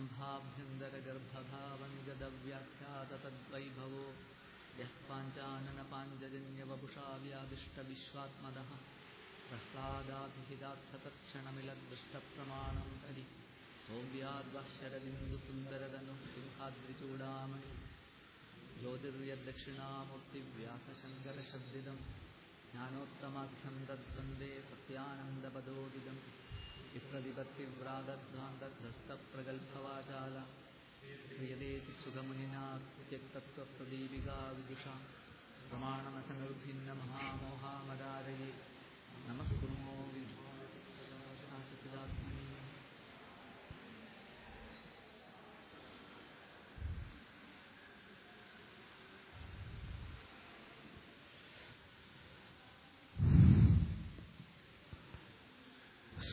स्तम्भाभ्यन्तरगर्भभावनिगदव्याख्याततद्वैभवो यः पाञ्चाननपाञ्जजन्यवपुषा व्यादिष्टविश्वात्मदः प्रह्लादाभिहितार्थतत्क्षणमिलद्दृष्टप्रमाणं हरि सौव्याद्वाशरबिन्दुसुन्दरदनुः सिंहाद्रिचूडामणि ज्योतिर्यद्दक्षिणामूर्तिव्यासशङ्करशब्दिदं ज्ञानोत्तमाख्यं तद्वन्दे सत्यानन्दपदोदिदम् ඉප්‍රතිපත්තිව්‍රාදත්නාන්දත් දස්ත ප්‍රගල්පවාචාලා ක්‍රියදේති සුගමුනිනා ත්‍යක්තත්ව ප්‍රදීපිකා විදුෂා ප්‍රමාණමසනරුභින්න මහා මෝහාමදාරයේ නමස්කුරුමෝ විදු සාසතිදාත්ම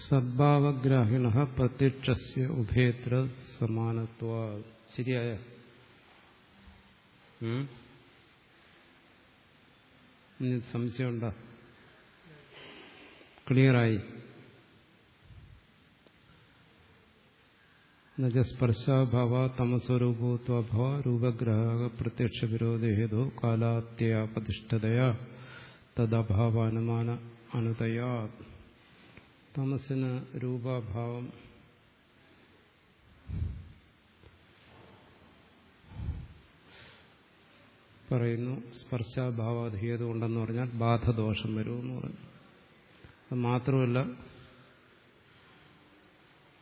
സദ്ഭാവഗ്രാഹിണ പ്രത്യക്ഷസ്യ ഉഭയത്ര സമാനത്വ ശരിയായ ഉം? ഇനി സംശയമുണ്ടോ ക്ലിയറായി എന്നുവെച്ചാൽ സ്പർശാഭാവ തമസ്വരൂപത്വഭവ രൂപഗ്രാഹക പ്രത്യക്ഷ വിരോധേതോ കാലാത്യപതിഷ്ഠതയാ തദഭാവാനുമാന അനുതയാ തമസിന് രൂപാഭാവം. പറയുന്നു സ്പർശാഭാവാധീയത ഉണ്ടെന്ന് പറഞ്ഞാൽ ബാധദോഷം വരുമെന്ന് പറഞ്ഞു. അത് മാത്രമല്ല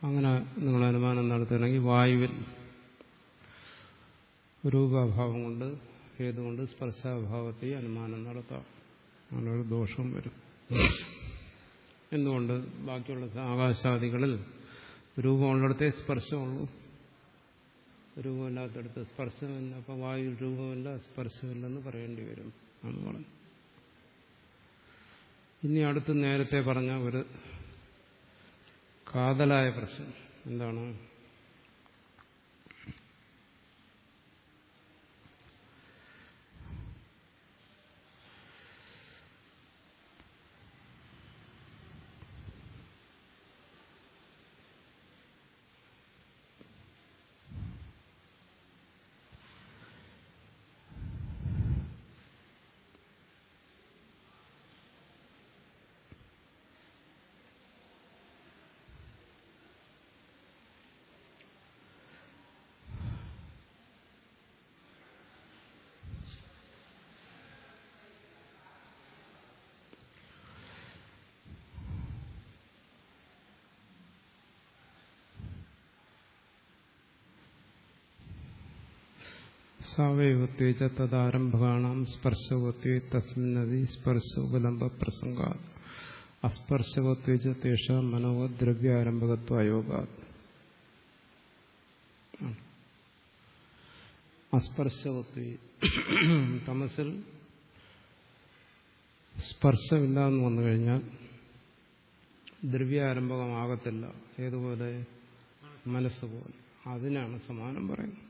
അങ്ങനെ നിങ്ങൾ അനുമാനം നടത്തുകയാണെങ്കിൽ വായുവിൽ രൂപാഭാവം കൊണ്ട് ഏതുകൊണ്ട് സ്പർശാഭാവത്തെ അനുമാനം നടത്താം. അങ്ങനെ ഒരു ദോഷവും വരും. എന്തുകൊണ്ട് ബാക്കിയുള്ള ആകാശാദികളിൽ രൂപമുള്ളിടത്തെ സ്പർശമുള്ളൂ. രൂപമില്ലാത്തടത്ത് സ്പർശമില്ല. അപ്പം വായു രൂപമില്ല സ്പർശമില്ലെന്ന് പറയേണ്ടി വരും. എന്ന് പറഞ്ഞു ഇനി അടുത്ത് നേരത്തെ പറഞ്ഞ ഒരു കാതലായ പ്രശ്നം. എന്താണ്? സാവയവത്വേ ച തദാരംഭകാണാം സ്പർശവത്വേ തസ്മിന്നതി സ്പർശ ഉപലംബ പ്രസംഗാ അസ്പർശവത്വേച്ച തേഷാം മനോദ്രവ്യാരംഭകത്വയോഗാ അസ്പർശവത്വേ തമസിൽ സ്പർശമില്ല എന്ന് വന്നു കഴിഞ്ഞാൽ ദ്രവ്യാരംഭകമാകത്തില്ല. ഏതുപോലെ? മനസ്സുപോലെ. അതിനാണ് സമാനം പറയുന്നത്.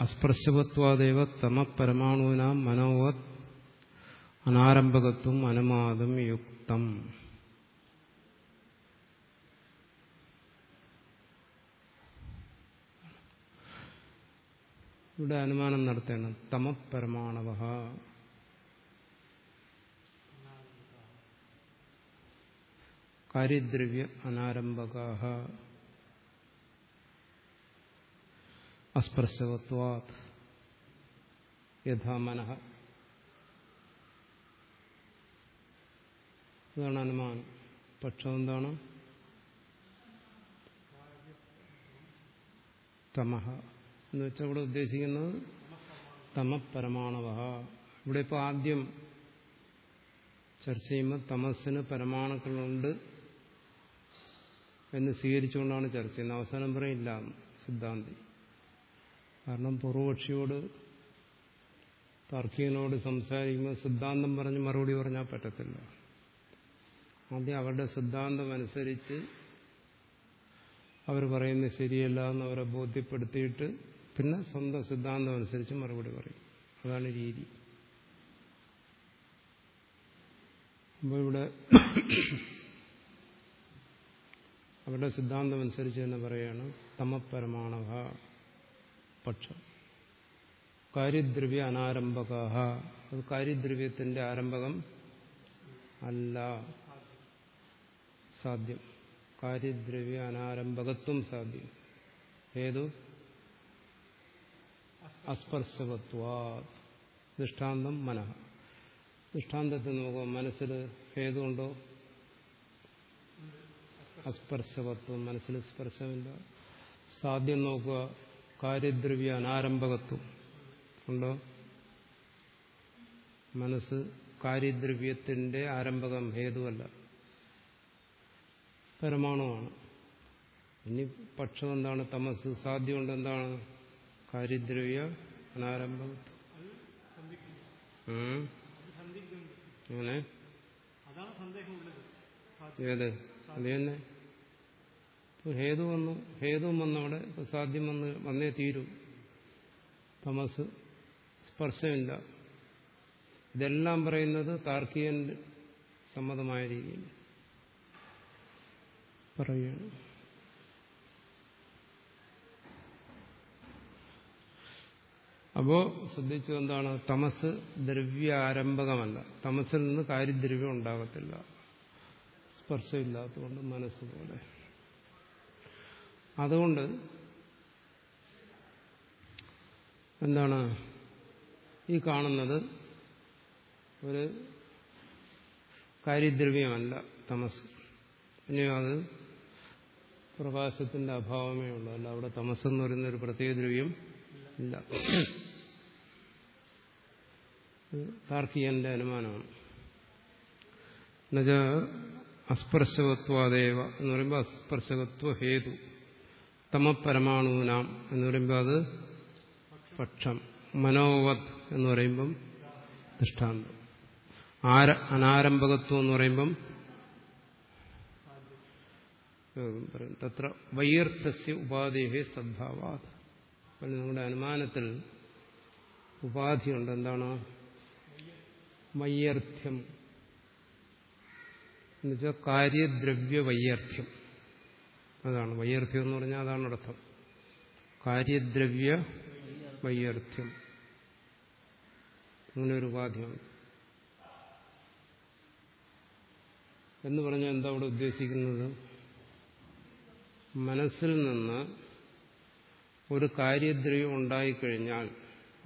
അസ്പർശവത്വാദേവ തമപരമാണൂനാം മനോവത് അനാരംഭകത്വം അനുമാദം യുക്തം ഇവിടെ അനുമാനം നടത്തേണം തമപരമാണവ കാര്യദ്രവ്യ അനാരംഭകാഹ. അസ്പർശവത്വാത് യഥാ മനഃ. ഇതാണ് അനുമാനം. പക്ഷം എന്താണ്? തമഹ. എന്ന് വെച്ചാൽ ഇവിടെ ഉദ്ദേശിക്കുന്നത് തമപരമാണവ ഇവിടെ ഇപ്പോൾ ആദ്യം ചർച്ച ചെയ്യുമ്പോൾ തമസ്സിന് പരമാണുക്കളുണ്ട് എന്ന് സ്വീകരിച്ചുകൊണ്ടാണ് ചർച്ച ചെയ്യുന്നത്. അവസാനം പറയില്ല സിദ്ധാന്തി. കാരണം പൂർവപക്ഷിയോട് താർക്കികനോട് സംസാരിക്കുമ്പോൾ സിദ്ധാന്തം പറഞ്ഞ് മറുപടി പറഞ്ഞാൽ പറ്റത്തില്ല. ആദ്യം അവരുടെ സിദ്ധാന്തം അനുസരിച്ച് അവർ പറയുന്നത് ശരിയല്ല എന്ന് അവരെ ബോധ്യപ്പെടുത്തിയിട്ട് പിന്നെ സ്വന്തം സിദ്ധാന്തം അനുസരിച്ച് മറുപടി പറയും. അതാണ് രീതി. അപ്പോൾ ഇവിടെ അവരുടെ സിദ്ധാന്തം അനുസരിച്ച് തന്നെ പറയാണ് തമപരമാണവ പക്ഷം. കാര്യദ്രവ്യ അനാരംഭക അത് കാര്യദ്രവ്യത്തിന്റെ ആരംഭകം അല്ല. സാധ്യം. കാര്യദ്രവ്യ അനാരംഭകത്വം സാധ്യം. ഏതു? അസ്പർശവത്വാ ദൃഷ്ടാന്തം മനഃ. ദൃഷ്ടാന്തത്തിൽ നോക്കാം മനസ്സിൽ ഏതുണ്ടോ? അസ്പർശകത്വം. മനസ്സിൽ സ്പർശമില്ല. സാധ്യം നോക്കുക. കാര്യദ്രവ്യ അനാരംഭകത്വം ഉണ്ടോ? മനസ്സ് കാര്യദ്രവ്യത്തിന്റെ ആരംഭകം ഹേതുവല്ല. പരമാണുവാണ്. ഇനി പക്ഷം എന്താണ്? തമസ്. സാധ്യമുണ്ട് എന്താണ്? കാര്യദ്രവ്യ അനാരംഭകത്വം. അങ്ങനെ ഏത്? അത് തന്നെ ഹേതു വന്നു. ഹേതുവും വന്നവിടെ. ഇപ്പം സാധ്യം വന്ന് വന്നേ തീരും. തമസ് സ്പർശമില്ല. ഇതെല്ലാം പറയുന്നത് താർക്കികൻ സമ്മതമായ രീതിയിൽ പറയുകയാണ്. അപ്പോ ശ്രദ്ധിച്ചു എന്താണ്? തമസ് ദ്രവ്യ ആരംഭകമല്ല തമസിൽ നിന്ന് കാര്യദ്രവ്യം ഉണ്ടാകത്തില്ല. സ്പർശമില്ലാത്തതുകൊണ്ട് മനസ്സ് പോലെ അതുകൊണ്ട് എന്താണ് ഈ കാണുന്നത് ഒരു കാര്യദ്രവ്യമല്ല തമസ്. പിന്നെയോ അത് പ്രകാശത്തിന്റെ അഭാവമേ ഉള്ളൂ. അല്ല അവിടെ തമസ് എന്ന് പറയുന്ന ഒരു പ്രത്യേക ദ്രവ്യം ഇല്ല. താർക്കിയന്റെ അനുമാനമാണ്. എന്നുവെച്ചാൽ അസ്പർശകത്വാദേവ എന്ന് പറയുമ്പോൾ അസ്പർശകത്വ ഹേതു. തമപരമാണൂനാം എന്ന് പറയുമ്പോൾ അത് പക്ഷം മനോവത് എന്ന് പറയുമ്പം ദൃഷ്ടാന്തം. ആര അനാരംഭകത്വം എന്ന് പറയുമ്പം പറയും. തത്ര വൈയർത്ഥസ്യ ഉപാധേഹേ സദ്ഭാവാത്. അപ്പോൾ നിങ്ങളുടെ അനുമാനത്തിൽ ഉപാധിയുണ്ട്. എന്താണ്? വൈയർത്ഥ്യം. എന്നുവെച്ചാൽ കാര്യദ്രവ്യ വൈയർത്ഥ്യം അതാണ് വൈയർത്ഥ്യം എന്ന് പറഞ്ഞാൽ അതാണ് അർത്ഥം. കാര്യദ്രവ്യ വൈയർത്ഥ്യം അങ്ങനെ ഒരു ഉപാധിയാണ്. എന്ന് പറഞ്ഞാൽ എന്താ അവിടെ ഉദ്ദേശിക്കുന്നത്? മനസ്സിൽ നിന്ന് ഒരു കാര്യദ്രവ്യം ഉണ്ടായിക്കഴിഞ്ഞാൽ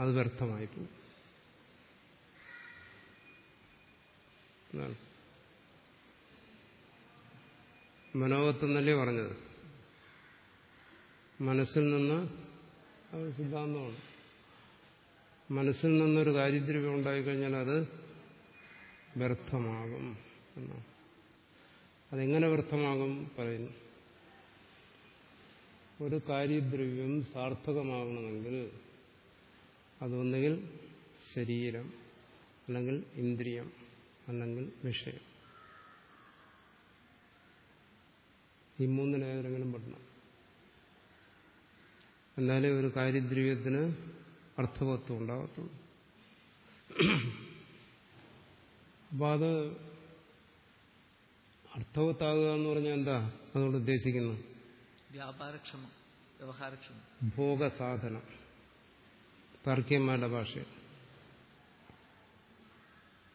അത് വ്യർത്ഥമായി പോകും എന്നാണ്. മനോവത്തെന്നല്ലേ പറഞ്ഞത്? മനസ്സിൽ നിന്ന് സിദ്ധാന്തമാണ്. മനസ്സിൽ നിന്നൊരു കാര്യദ്രവ്യം ഉണ്ടായിക്കഴിഞ്ഞാൽ അത് വ്യർത്ഥമാകും എന്നാണ്. അതെങ്ങനെ വ്യർത്ഥമാകും? പറയുന്നു. ഒരു കാര്യദ്രവ്യം സാർത്ഥകമാകണമെങ്കിൽ അതൊന്നുകിൽ ശരീരം അല്ലെങ്കിൽ ഇന്ദ്രിയം അല്ലെങ്കിൽ വിഷയം. ഈ മൂന്നിലേതെങ്കിലും പെടണം. എന്നാലേ ഒരു കാര്യദ്രവ്യത്തിന് അർത്ഥവത്വം ഉണ്ടാകത്തുള്ളൂ. അപ്പൊ അത് അർത്ഥവത്താകുക എന്ന് പറഞ്ഞാൽ എന്താ? അതുകൊണ്ട് ഉദ്ദേശിക്കുന്നു. വ്യാപാരക്ഷമ വ്യവഹാരക്ഷമ. ഭോഗസാധനം. താർക്കികന്മാരുടെ ഭാഷ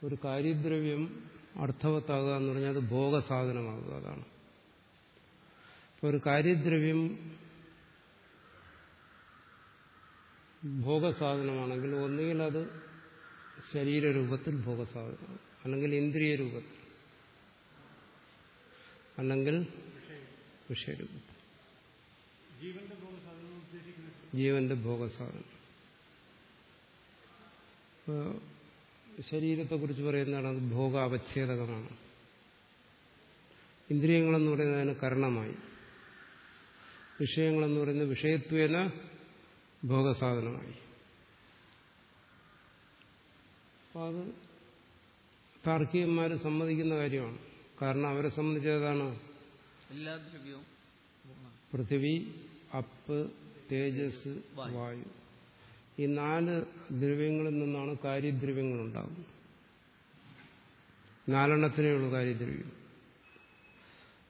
ഒരു കാര്യദ്രവ്യം അർത്ഥവത്താകുക എന്ന് പറഞ്ഞാൽ അത് ഭോഗസാധനമാകുക അതാണ്. ഒരു കാര്യദ്രവ്യം ഭോഗസാധനമാണെങ്കിൽ ഒന്നുകിൽ അത് ശരീരരൂപത്തിൽ ഭോഗസാധനം അല്ലെങ്കിൽ ഇന്ദ്രിയ രൂപത്തിൽ അല്ലെങ്കിൽ വിഷയരൂപത്തിൽ. ജീവന്റെ ഭോഗസാധനം. ശരീരത്തെ കുറിച്ച് പറയുന്നതാണ് അത് ഭോഗാവച്ഛേദകമാണ്. ഇന്ദ്രിയങ്ങളെന്ന് പറയുന്നത് അതിന് കരണമായി വിഷയങ്ങളെന്ന് പറയുന്നത് വിഷയത്വേന ഭോഗസാധനമായി. അപ്പം അത് താർക്കികന്മാർ സമ്മതിക്കുന്ന കാര്യമാണ്. കാരണം അവരെ സംബന്ധിച്ചതാണ് എല്ലാ ദ്രവ്യവും പൃഥ്വി അപ്പ് തേജസ് വായു. വായു. ഈ നാല് ദ്രവ്യങ്ങളിൽ നിന്നാണ് കാര്യദ്രവ്യങ്ങൾ ഉണ്ടാകുന്നത് നാലെണ്ണത്തിനേ ഉള്ളൂ കാര്യദ്രവ്യം.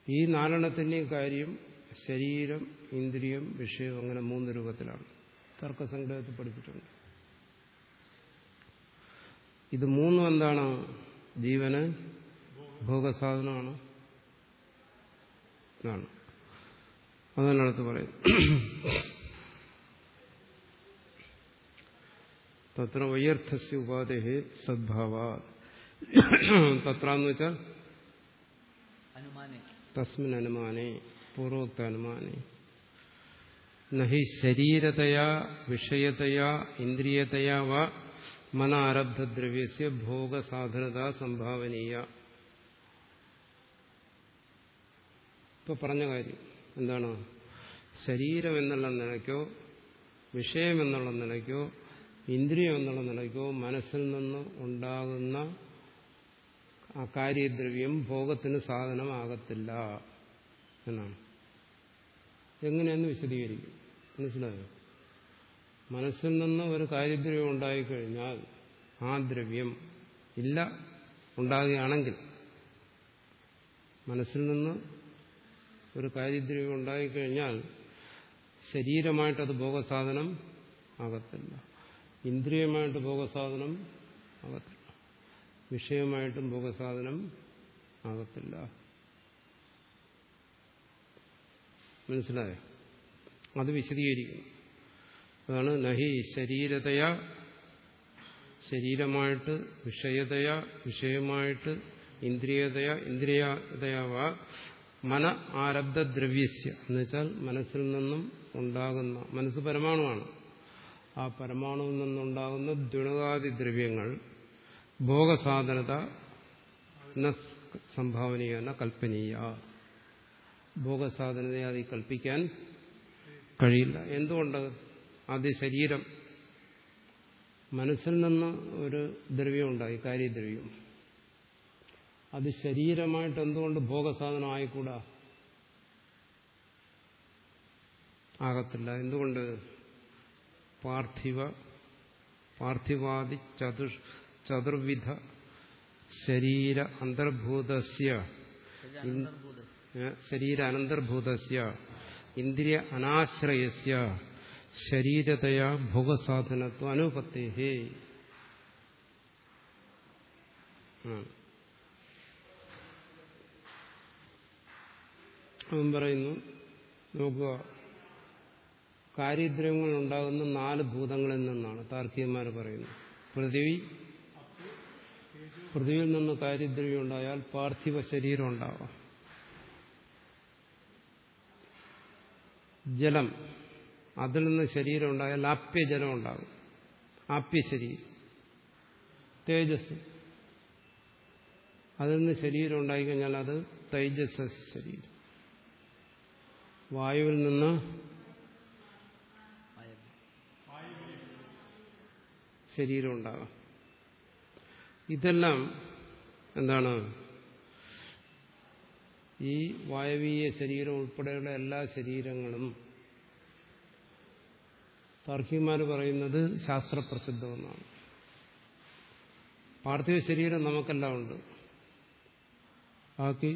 ഈ നാലെണ്ണത്തിന്റെയും കാര്യം ശരീരം ഇന്ദ്രിയം വിഷയം അങ്ങനെ മൂന്ന് രൂപത്തിലാണ്. തർക്കസംഗ്രഹത്തിൽ പഠിച്ചിട്ടുണ്ട്. ഇത് മൂന്നും എന്താണ്? ജീവന് ഭോഗസാധനമാണ്. ആണ് അതാണ് അടുത്ത് പറയും തത്ര വൈയർത്ഥസ്യ ഉപാധി സദ്ഭാവ തത്ര എന്ന് വെച്ചാൽ തസ്മിൻ അനുമാനെ പൂർവോക്ത അനുമാനെ നഹി ശരീരതയാ വിഷയതയാ ഇന്ദ്രിയതയാ വ മന ആരബ്ധദ്രവ്യസ്യ ഭോഗസാധനത സംഭാവനീയ. ഇപ്പൊ പറഞ്ഞ കാര്യം എന്താണ്? ശരീരം എന്നുള്ള നിലയ്ക്കോ വിഷയം എന്നുള്ള നിലയ്ക്കോ ഇന്ദ്രിയം എന്നുള്ള നിലയ്ക്കോ മനസ്സിൽ നിന്ന് ഉണ്ടാകുന്ന ആ കാര്യദ്രവ്യം ഭോഗത്തിന് സാധനമാകത്തില്ല. എന്നാണ്. എങ്ങനെയെന്ന് വിശദീകരിക്കും? മനസ്സിലായോ? മനസ്സിൽ നിന്ന് ഒരു കാര്യദ്രവ്യം ഉണ്ടായിക്കഴിഞ്ഞാൽ ആ ദ്രവ്യം ഇല്ല ഉണ്ടാകുകയാണെങ്കിൽ മനസ്സിൽ നിന്ന് ഒരു കാര്യദ്രവ്യം ഉണ്ടായിക്കഴിഞ്ഞാൽ ശരീരമായിട്ടത് ഭോഗസാധനം ആകത്തില്ല. ഇന്ദ്രിയമായിട്ട് ഭോഗസാധനം ആകത്തില്ല. വിഷയമായിട്ടും ഭോഗസാധനം ആകത്തില്ല. മനസ്സിലായോ? അത് വിശദീകരിക്കുന്നു അതാണ് നഹി ശരീരതയ ശരീരമായിട്ട് വിഷയതയ വിഷയമായിട്ട് ഇന്ദ്രിയതയ ഇന്ദ്രിയതയാവ മന ആരബ്ധദ്രവ്യസ്യ. എന്നുവെച്ചാൽ മനസ്സിൽ നിന്നും ഉണ്ടാകുന്ന മനസ്സ് പരമാണുവാണ്. ആ പരമാണുവിൽ നിന്നുണ്ടാകുന്ന ദ്വിണകാദി ദ്രവ്യങ്ങൾ ഭോഗസാധനത സംഭാവനീയ കൽപ്പനീയ. ഭോഗസാധനതയെ അതിൽ കൽപ്പിക്കാൻ കഴിയില്ല. എന്തുകൊണ്ട്? ആദ്യ ശരീരം. മനസ്സിൽ നിന്ന് ഒരു ദ്രവ്യം ഉണ്ടായി കാര്യദ്രവ്യം. അത് ശരീരമായിട്ട് എന്തുകൊണ്ട് ഭോഗസാധനം ആയിക്കൂടാ ആകത്തില്ല. എന്തുകൊണ്ട്? പാർത്ഥിവ പാർത്ഥിവാദി ചതു ചതുർവിധ ശരീര അന്തർഭൂതസ്യ. അന്തർഭൂത ശരീര അനന്തർഭൂതസ്യ ഇന്ദ്രിയ അനാശ്രയസ്യ ശരീരതയാ ഭോഗസാധനത്വ അനുപത്തി പറയുന്നു നോക്കുക കാര്യദ്രവ്യങ്ങൾ ഉണ്ടാകുന്ന നാല് ഭൂതങ്ങളിൽ നിന്നാണ് താർക്കികന്മാർ പറയുന്നത് പൃഥിവി പൃഥ്വിയിൽ നിന്ന് കാര്യദ്രവ്യം ഉണ്ടായാൽ പാർത്ഥിവ ശരീരം ഉണ്ടാവാം. ജലം. അതിൽ നിന്ന് ശരീരം ഉണ്ടായാൽ ആപ്യജലം ഉണ്ടാകും. ആപ്യ ശരീരം. തേജസ്. അതിൽ നിന്ന് ശരീരം ഉണ്ടായിക്കഴിഞ്ഞാൽ അത് തൈജസ് ശരീരം. വായുവിൽ നിന്ന് ശരീരം ഉണ്ടാകാം. ഇതെല്ലാം എന്താണ്? ഈ വായവീയ ശരീരം ഉൾപ്പെടെയുള്ള എല്ലാ ശരീരങ്ങളും താർക്കികന്മാർ പറയുന്നത് ശാസ്ത്രപ്രസിദ്ധമെന്നാണ്. പാർത്ഥിവ ശരീരം നമുക്കെല്ലാം ഉണ്ട്. ബാക്കി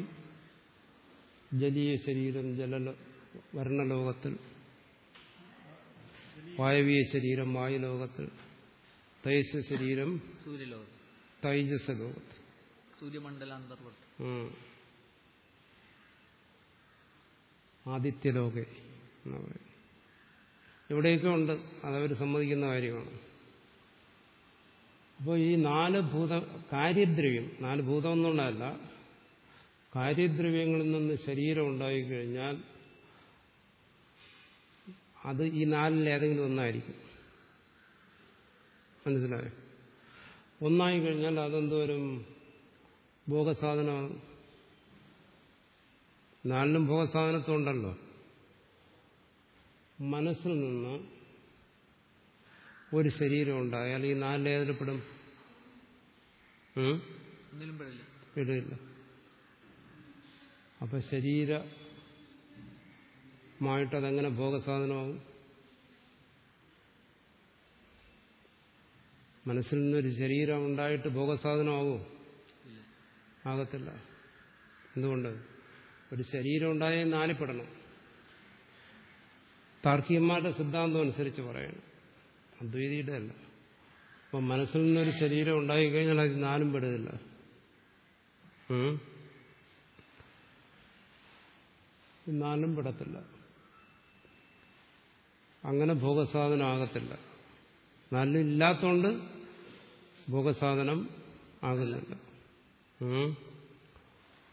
ജലീയ ശരീരം ജല വർണലോകത്തിൽ വായവീയ ശരീരം വായുലോകത്തിൽ തൈജ ശരീരം സൂര്യലോകത്തിൽ തൈജസ് ലോകത്തിൽ സൂര്യമണ്ഡല ആദിത്യലോകെ എന്ന് പറയും. എവിടെയൊക്കെ ഉണ്ട്. അതവർ സമ്മതിക്കുന്ന കാര്യമാണ്. അപ്പോൾ ഈ നാല് ഭൂത കാര്യദ്രവ്യം നാല് ഭൂതം എന്നുള്ളതല്ല കാര്യദ്രവ്യങ്ങളിൽ നിന്ന് ശരീരം ഉണ്ടായിക്കഴിഞ്ഞാൽ അത് ഈ നാലിൽ ഏതെങ്കിലും ഒന്നായിരിക്കും. മനസ്സിലായോ? ഒന്നായി കഴിഞ്ഞാൽ അതെന്തോരും ഭോഗസാധനമാണ്. നാലിനും ഭോഗസാധനത്വമുണ്ടല്ലോ മനസ്സിൽ നിന്ന് ഒരു ശരീരം ഉണ്ടായാൽ ഈ നാലിൽ ഏതിലപ്പെടും ഉം? ഒന്നിലും പെടില്ല. അപ്പൊ ശരീരമായിട്ട് അതെങ്ങനെ ഭോഗസാധനമാകും? മനസ്സിൽ നിന്നൊരു ശരീരം ഉണ്ടായിട്ട് ഭോഗസാധനമാകുമോ? ആകത്തില്ല. എന്തുകൊണ്ട്? ഒരു ശരീരം ഉണ്ടായ നാലിപ്പെടണം താർക്കികന്മാരുടെ സിദ്ധാന്തം അനുസരിച്ച് പറയണം. അദ്വൈതിയുടെ അല്ല അപ്പം മനസ്സിൽ നിന്നൊരു ശരീരം ഉണ്ടായിക്കഴിഞ്ഞാൽ അത് നാലും? ഈ നാലും പെടത്തില്ല. അങ്ങനെ ഭോഗസാധനം ആകത്തില്ല. നാലും ഇല്ലാത്തതുകൊണ്ട് ഭോഗസാധനം ആകുന്നില്ല?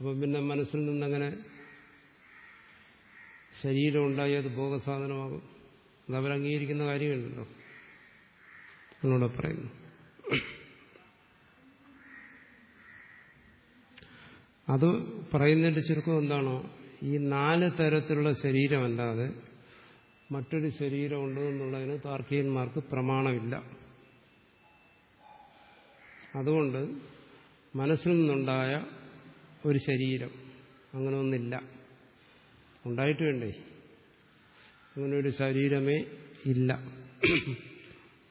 അപ്പം പിന്നെ മനസ്സിൽ നിന്നങ്ങനെ ശരീരം ഉണ്ടായി അത് ഭോഗസാധനമാകും. അത് അവരംഗീകരിക്കുന്ന കാര്യമില്ലല്ലോ. എന്നോട് പറയുന്നു. അത് പറയുന്നതിന്റെ ചുരുക്കം എന്താണോ ഈ നാല് തരത്തിലുള്ള ശരീരമല്ലാതെ മറ്റൊരു ശരീരം ഉണ്ട് എന്നുള്ളതിന് താർക്കികന്മാർക്ക് പ്രമാണമില്ല. അതുകൊണ്ട് മനസ്സിൽ നിന്നുണ്ടായ ഒരു ശരീരം. അങ്ങനെ ഒന്നില്ല ഉണ്ടായിട്ട് വേണ്ടേ? അങ്ങനെ ഒരു ശരീരമേ ഇല്ല.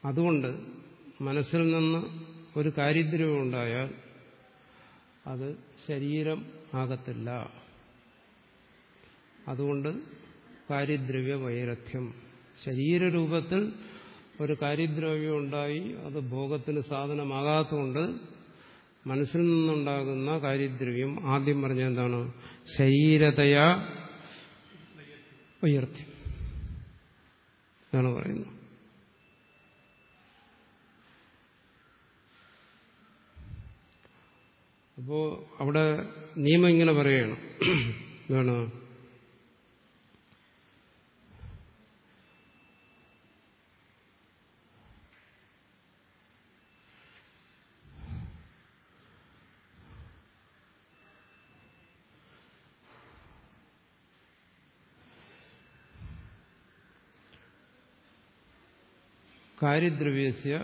അതുകൊണ്ട് മനസ്സിൽ നിന്ന് ഒരു കാര്യദ്രവ്യം ഉണ്ടായാൽ അത് ശരീരം ആകത്തില്ല. അതുകൊണ്ട് കാര്യദ്രവ്യ വൈരഥ്യം. ശരീരരൂപത്തിൽ ഒരു കാര്യദ്രവ്യം ഉണ്ടായി അത് ഭോഗത്തിന് സാധനമാകാത്തതുകൊണ്ട് മനസ്സിൽ നിന്നുണ്ടാകുന്ന കാര്യദ്രവ്യം ആദ്യം പറഞ്ഞ എന്താണ്? ശരീരതയാ ഉയർത്തി. ഇതാണ് പറയുന്നത്. അപ്പോ അവിടെ നിയമം ഇങ്ങനെ പറയണം എന്താണ് കാര്യദ്രവ്യസ്യ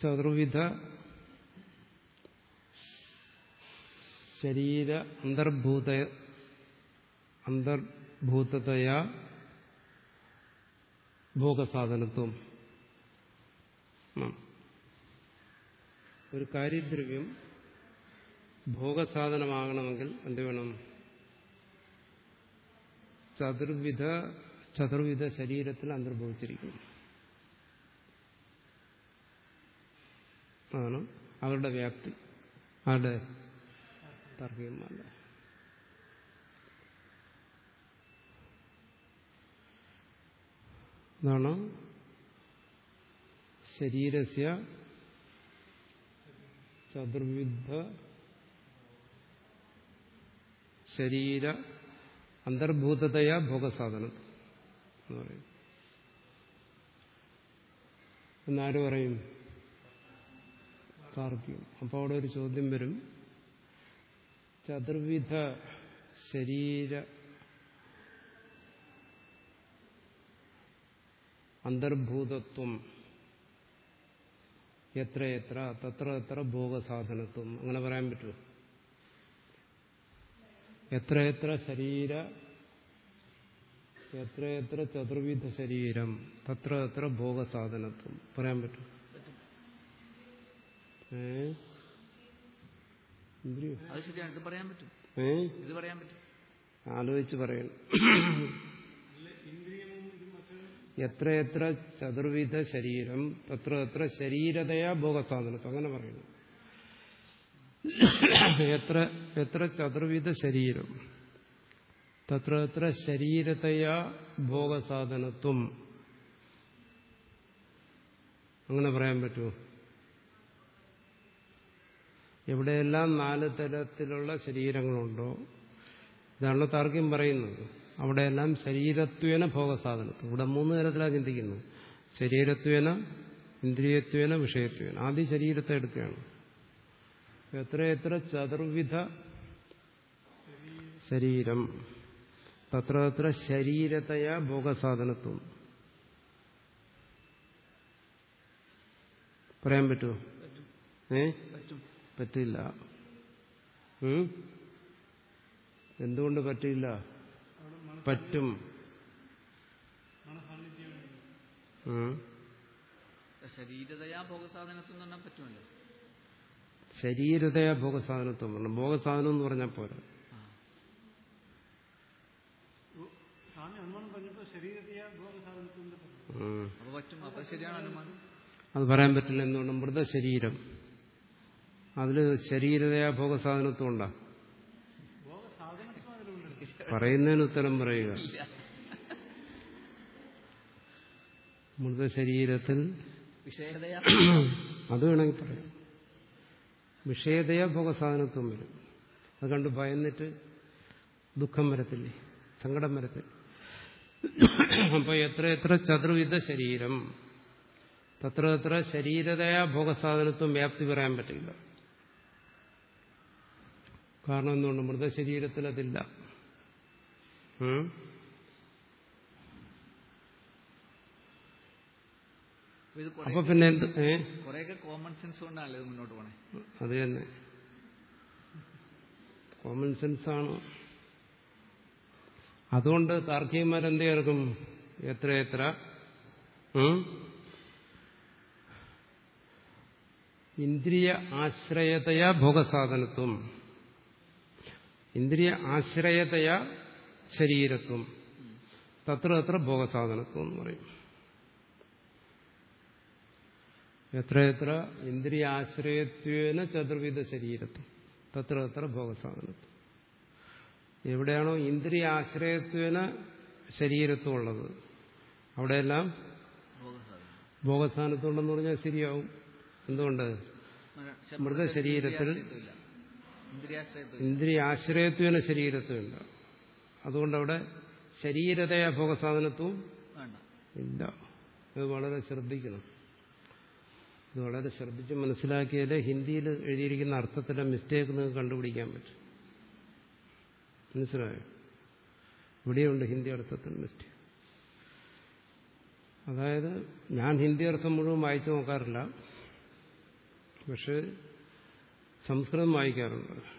ചതുർവിധ ശരീര അന്തർഭൂത അന്തർഭൂതതയാ ഭോഗസാധനത്വം. ഒരു കാര്യദ്രവ്യം ഭോഗസാധനമാകണമെങ്കിൽ എന്ത് വേണം? ചതുർവിധ ചതുർവിധ ശരീരത്തിൽ അന്തർഭവിച്ചിരിക്കുന്നു. അതാണ് അവരുടെ വ്യാപ്തി. അവരുടെ താർക്കികന്മാരുടെ അതാണ് ശരീരസ്യ ചതുർവിധ ശരീര അന്തർഭൂതതയാ ഭോഗസാധനം എന്ന് പറയും. എന്നാര് പറയും? താർക്കിയും അപ്പോൾ അവിടെ ഒരു ചോദ്യം വരും. ചതുർവിധ ശരീര അന്തർഭൂതത്വം എത്ര എത്ര തത്ര എത്ര ഭോഗസാധനത്വം. അങ്ങനെ പറയാൻ പറ്റുമോ? എത്ര എത്ര ശരീര എത്രയെത്ര എത്ര ചതുർവിധ ശരീരം തത്ര എത്ര ഭോഗസാധനത്വം. പറയാൻ പറ്റും? ആലോചിച്ച് പറയണം. എത്രയെത്ര എത്ര ചതുർവിധ ശരീരം തത്ര എത്ര ശരീരതയാ ഭോഗസാധനത്വം. അങ്ങനെ പറയുന്നു എത്ര എത്ര ചതുർവിധ ശരീരം? തത്ര എത്ര ശരീരത്തെയാ ഭോഗസാധനത്വം. അങ്ങനെ പറയാൻ പറ്റുമോ എവിടെയെല്ലാം നാല് തരത്തിലുള്ള ശരീരങ്ങളുണ്ടോ? ഇതാണ് താർക്യം പറയുന്നത്. അവിടെയെല്ലാം ശരീരത്വേന ഭോഗസാധനത്വം. ഇവിടെ മൂന്ന് തരത്തിലാണ് ചിന്തിക്കുന്നത്. ശരീരത്വേന ഇന്ദ്രിയത്വേന വിഷയത്വേന. ആദ്യം ശരീരത്തെ എടുക്കുകയാണ്. എത്ര എത്ര ചതുർവിധ ശരീരം? തത്ര തത്ര ശരീരതയാ ഭോഗസാധനത്വം. പറയാൻ പറ്റുമോ ഏ? പറ്റില്ല? എന്തുകൊണ്ട് പറ്റില്ല? പറ്റും. ശരീരതയാ ഭോഗസാധനത്വം എന്ന് പറ്റുമല്ലോ. ശരീരതയാ ഭോഗസാധനത്വം പറഞ്ഞു ഭോഗസാധനം എന്ന് പറഞ്ഞാൽ പോരാ. അനുമാനം അത് പറയാൻ പറ്റില്ല എന്തുകൊണ്ട്. മൃതശരീരം. അതിൽ ശരീരതയാ ഭോഗസാധനത്വം ഉണ്ടാ പറയുന്നതിന് ഉത്തരം പറയുക. മൃതശരീരത്തിൽ അത് വേണമെങ്കിൽ പറയാം. വിഷയതയാ ഭോഗസാധനത്വം വരും. അത് കണ്ട് ഭയന്നിട്ട് ദുഃഖം വരത്തില്ലേ? സങ്കടം വരത്തില്ല? അപ്പൊ എത്ര എത്ര ചതുർവിധ ശരീരം തത്ര തത്ര ശരീരതയാ ഭോഗസാധനത്വം വ്യാപ്തി പറയാൻ പറ്റില്ല. കാരണം എന്തുകൊണ്ട്? മൃതശരീരത്തിൽ അതില്ല അപ്പൊ പിന്നെ എന്ത്? കോമൺ സെൻസ് കൊണ്ടാണല്ലോ മുന്നോട്ട് പോണേ. അത് തന്നെ. കോമൺ സെൻസ് ആണ്. അതുകൊണ്ട് താർക്കികന്മാരെന്ത് ചേർക്കും? എത്ര എത്ര? ഇന്ദ്രിയ ആശ്രയതയാ ഭോഗസാധനത്വം. ഇന്ദ്രിയ ആശ്രയതയാ ശരീരത്വം. തത്ര തത്ര ഭോഗസാധനത്വം എന്ന് പറയും. എത്ര ഇന്ദ്രിയാശ്രയത്വേന ചതുർവിധ ശരീരത്വം. തത്ര തത്ര ഭോഗസാധനത്വം. എവിടെയാണോ ഇന്ദ്രിയ ആശ്രയത്വേന ശരീരത്വം ഉള്ളത് അവിടെയെല്ലാം ഉണ്ടെന്ന് പറഞ്ഞാൽ ശരിയാവും. എന്തുകൊണ്ട്? പക്ഷെ മൃതശരീരത്തിൽ ഇന്ദ്രിയാശ്രയത്വമില്ല. ഇന്ദ്രിയാശ്രയത്വം ഇന്ദ്രിയ ആശ്രയത്വേന ശരീരത്വമില്ല. അതുകൊണ്ട് അവിടെ ശരീരതയ ഭോഗസാധനത്വവും വേണ്ട. ഇല്ല. ഇത് വളരെ ശ്രദ്ധിക്കണം. ഇത് വളരെ ശ്രദ്ധിച്ച് മനസ്സിലാക്കിയാലേ ഹിന്ദിയിൽ എഴുതിയിരിക്കുന്ന അർത്ഥത്തിലെ മിസ്റ്റേക്ക് നിങ്ങൾക്ക് കണ്ടുപിടിക്കാൻ പറ്റും. മനസ്സിലായോ? ഇവിടെയുണ്ട് ഹിന്ദി അർത്ഥത്തിൽ മിസ്റ്റേക്ക് അതായത് ഞാൻ ഹിന്ദി അർത്ഥം മുഴുവൻ വായിച്ചു നോക്കാറില്ല. പക്ഷെ സംസ്കൃതം വായിക്കാറുണ്ട്.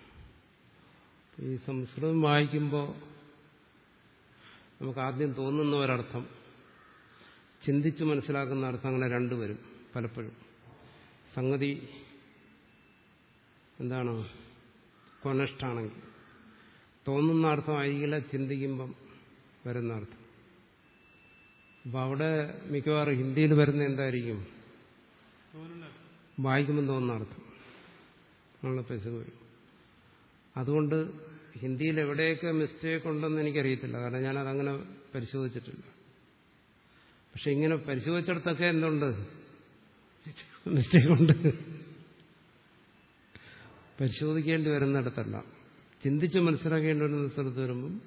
ഈ സംസ്കൃതം വായിക്കുമ്പോൾ നമുക്ക് ആദ്യം തോന്നുന്ന ഒരർത്ഥം ചിന്തിച്ച് മനസ്സിലാക്കുന്ന അർത്ഥം അങ്ങനെ രണ്ടുവരും പലപ്പോഴും സംഗതി എന്താണ്? കൊനഷ്ടാണെങ്കിൽ തോന്നുന്ന അർത്ഥമായിരിക്കില്ല ചിന്തിക്കുമ്പം വരുന്ന അർത്ഥം. അപ്പം അവിടെ മിക്കവാറും ഹിന്ദിയിൽ വരുന്ന എന്തായിരിക്കും? വായിക്കുമ്പോൾ തോന്നുന്ന അർത്ഥം. നമ്മളെ പെസുക അതുകൊണ്ട് ഹിന്ദിയിൽ എവിടെയൊക്കെ മിസ്റ്റേക്ക് ഉണ്ടെന്ന് എനിക്കറിയത്തില്ല. കാരണം ഞാനതങ്ങനെ പരിശോധിച്ചിട്ടില്ല. പക്ഷെ ഇങ്ങനെ പരിശോധിച്ചിടത്തൊക്കെ എന്തുണ്ട്? ഉണ്ട് പരിശോധിക്കേണ്ടി വരുന്നിടത്തല്ല. ചിന്തിച്ച് മനസ്സിലാക്കേണ്ടി വരുന്ന സ്ഥലത്ത് വരുമ്പം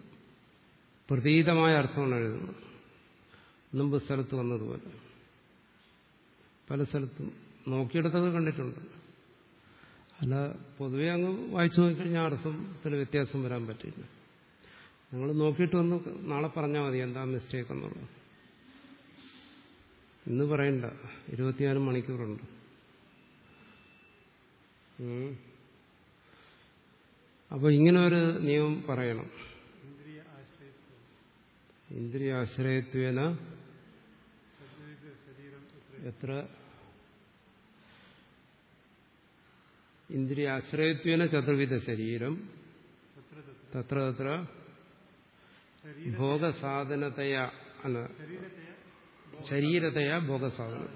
പ്രതീതമായ അർത്ഥമാണ് എഴുതുന്നത്. മുമ്പ് സ്ഥലത്ത് വന്നതുപോലെ. പല സ്ഥലത്തും നോക്കിയെടുത്തൊക്കെ കണ്ടിട്ടുണ്ട്. അല്ല പൊതുവെ അങ്ങ് വായിച്ചു നോക്കിക്കഴിഞ്ഞാൽ അർത്ഥത്തിൽ വ്യത്യാസം വരാൻ പറ്റില്ല. ഞങ്ങൾ നോക്കിയിട്ട് വന്ന് നാളെ പറഞ്ഞാൽ മതി എന്താ മിസ്റ്റേക്ക് എന്നുള്ളത്. ഇന്ന് പറയണ്ട. ഇരുപത്തിനാല് മണിക്കൂറുണ്ട്. അപ്പൊ അപ്പോൾ ഇങ്ങനെ ഒരു നിയമം പറയണം. ഇന്ദ്രിയ ആശ്രയത്വം ആശ്രയത്വേന എത്ര? ഇന്ദ്രിയ ആശ്രയത്വേന ചതുർവിധ ശരീരം. തത്ര തത്ര. ഭോഗസാധനതയാ അല്ല ശരീരതയ ഭോഗസാധനം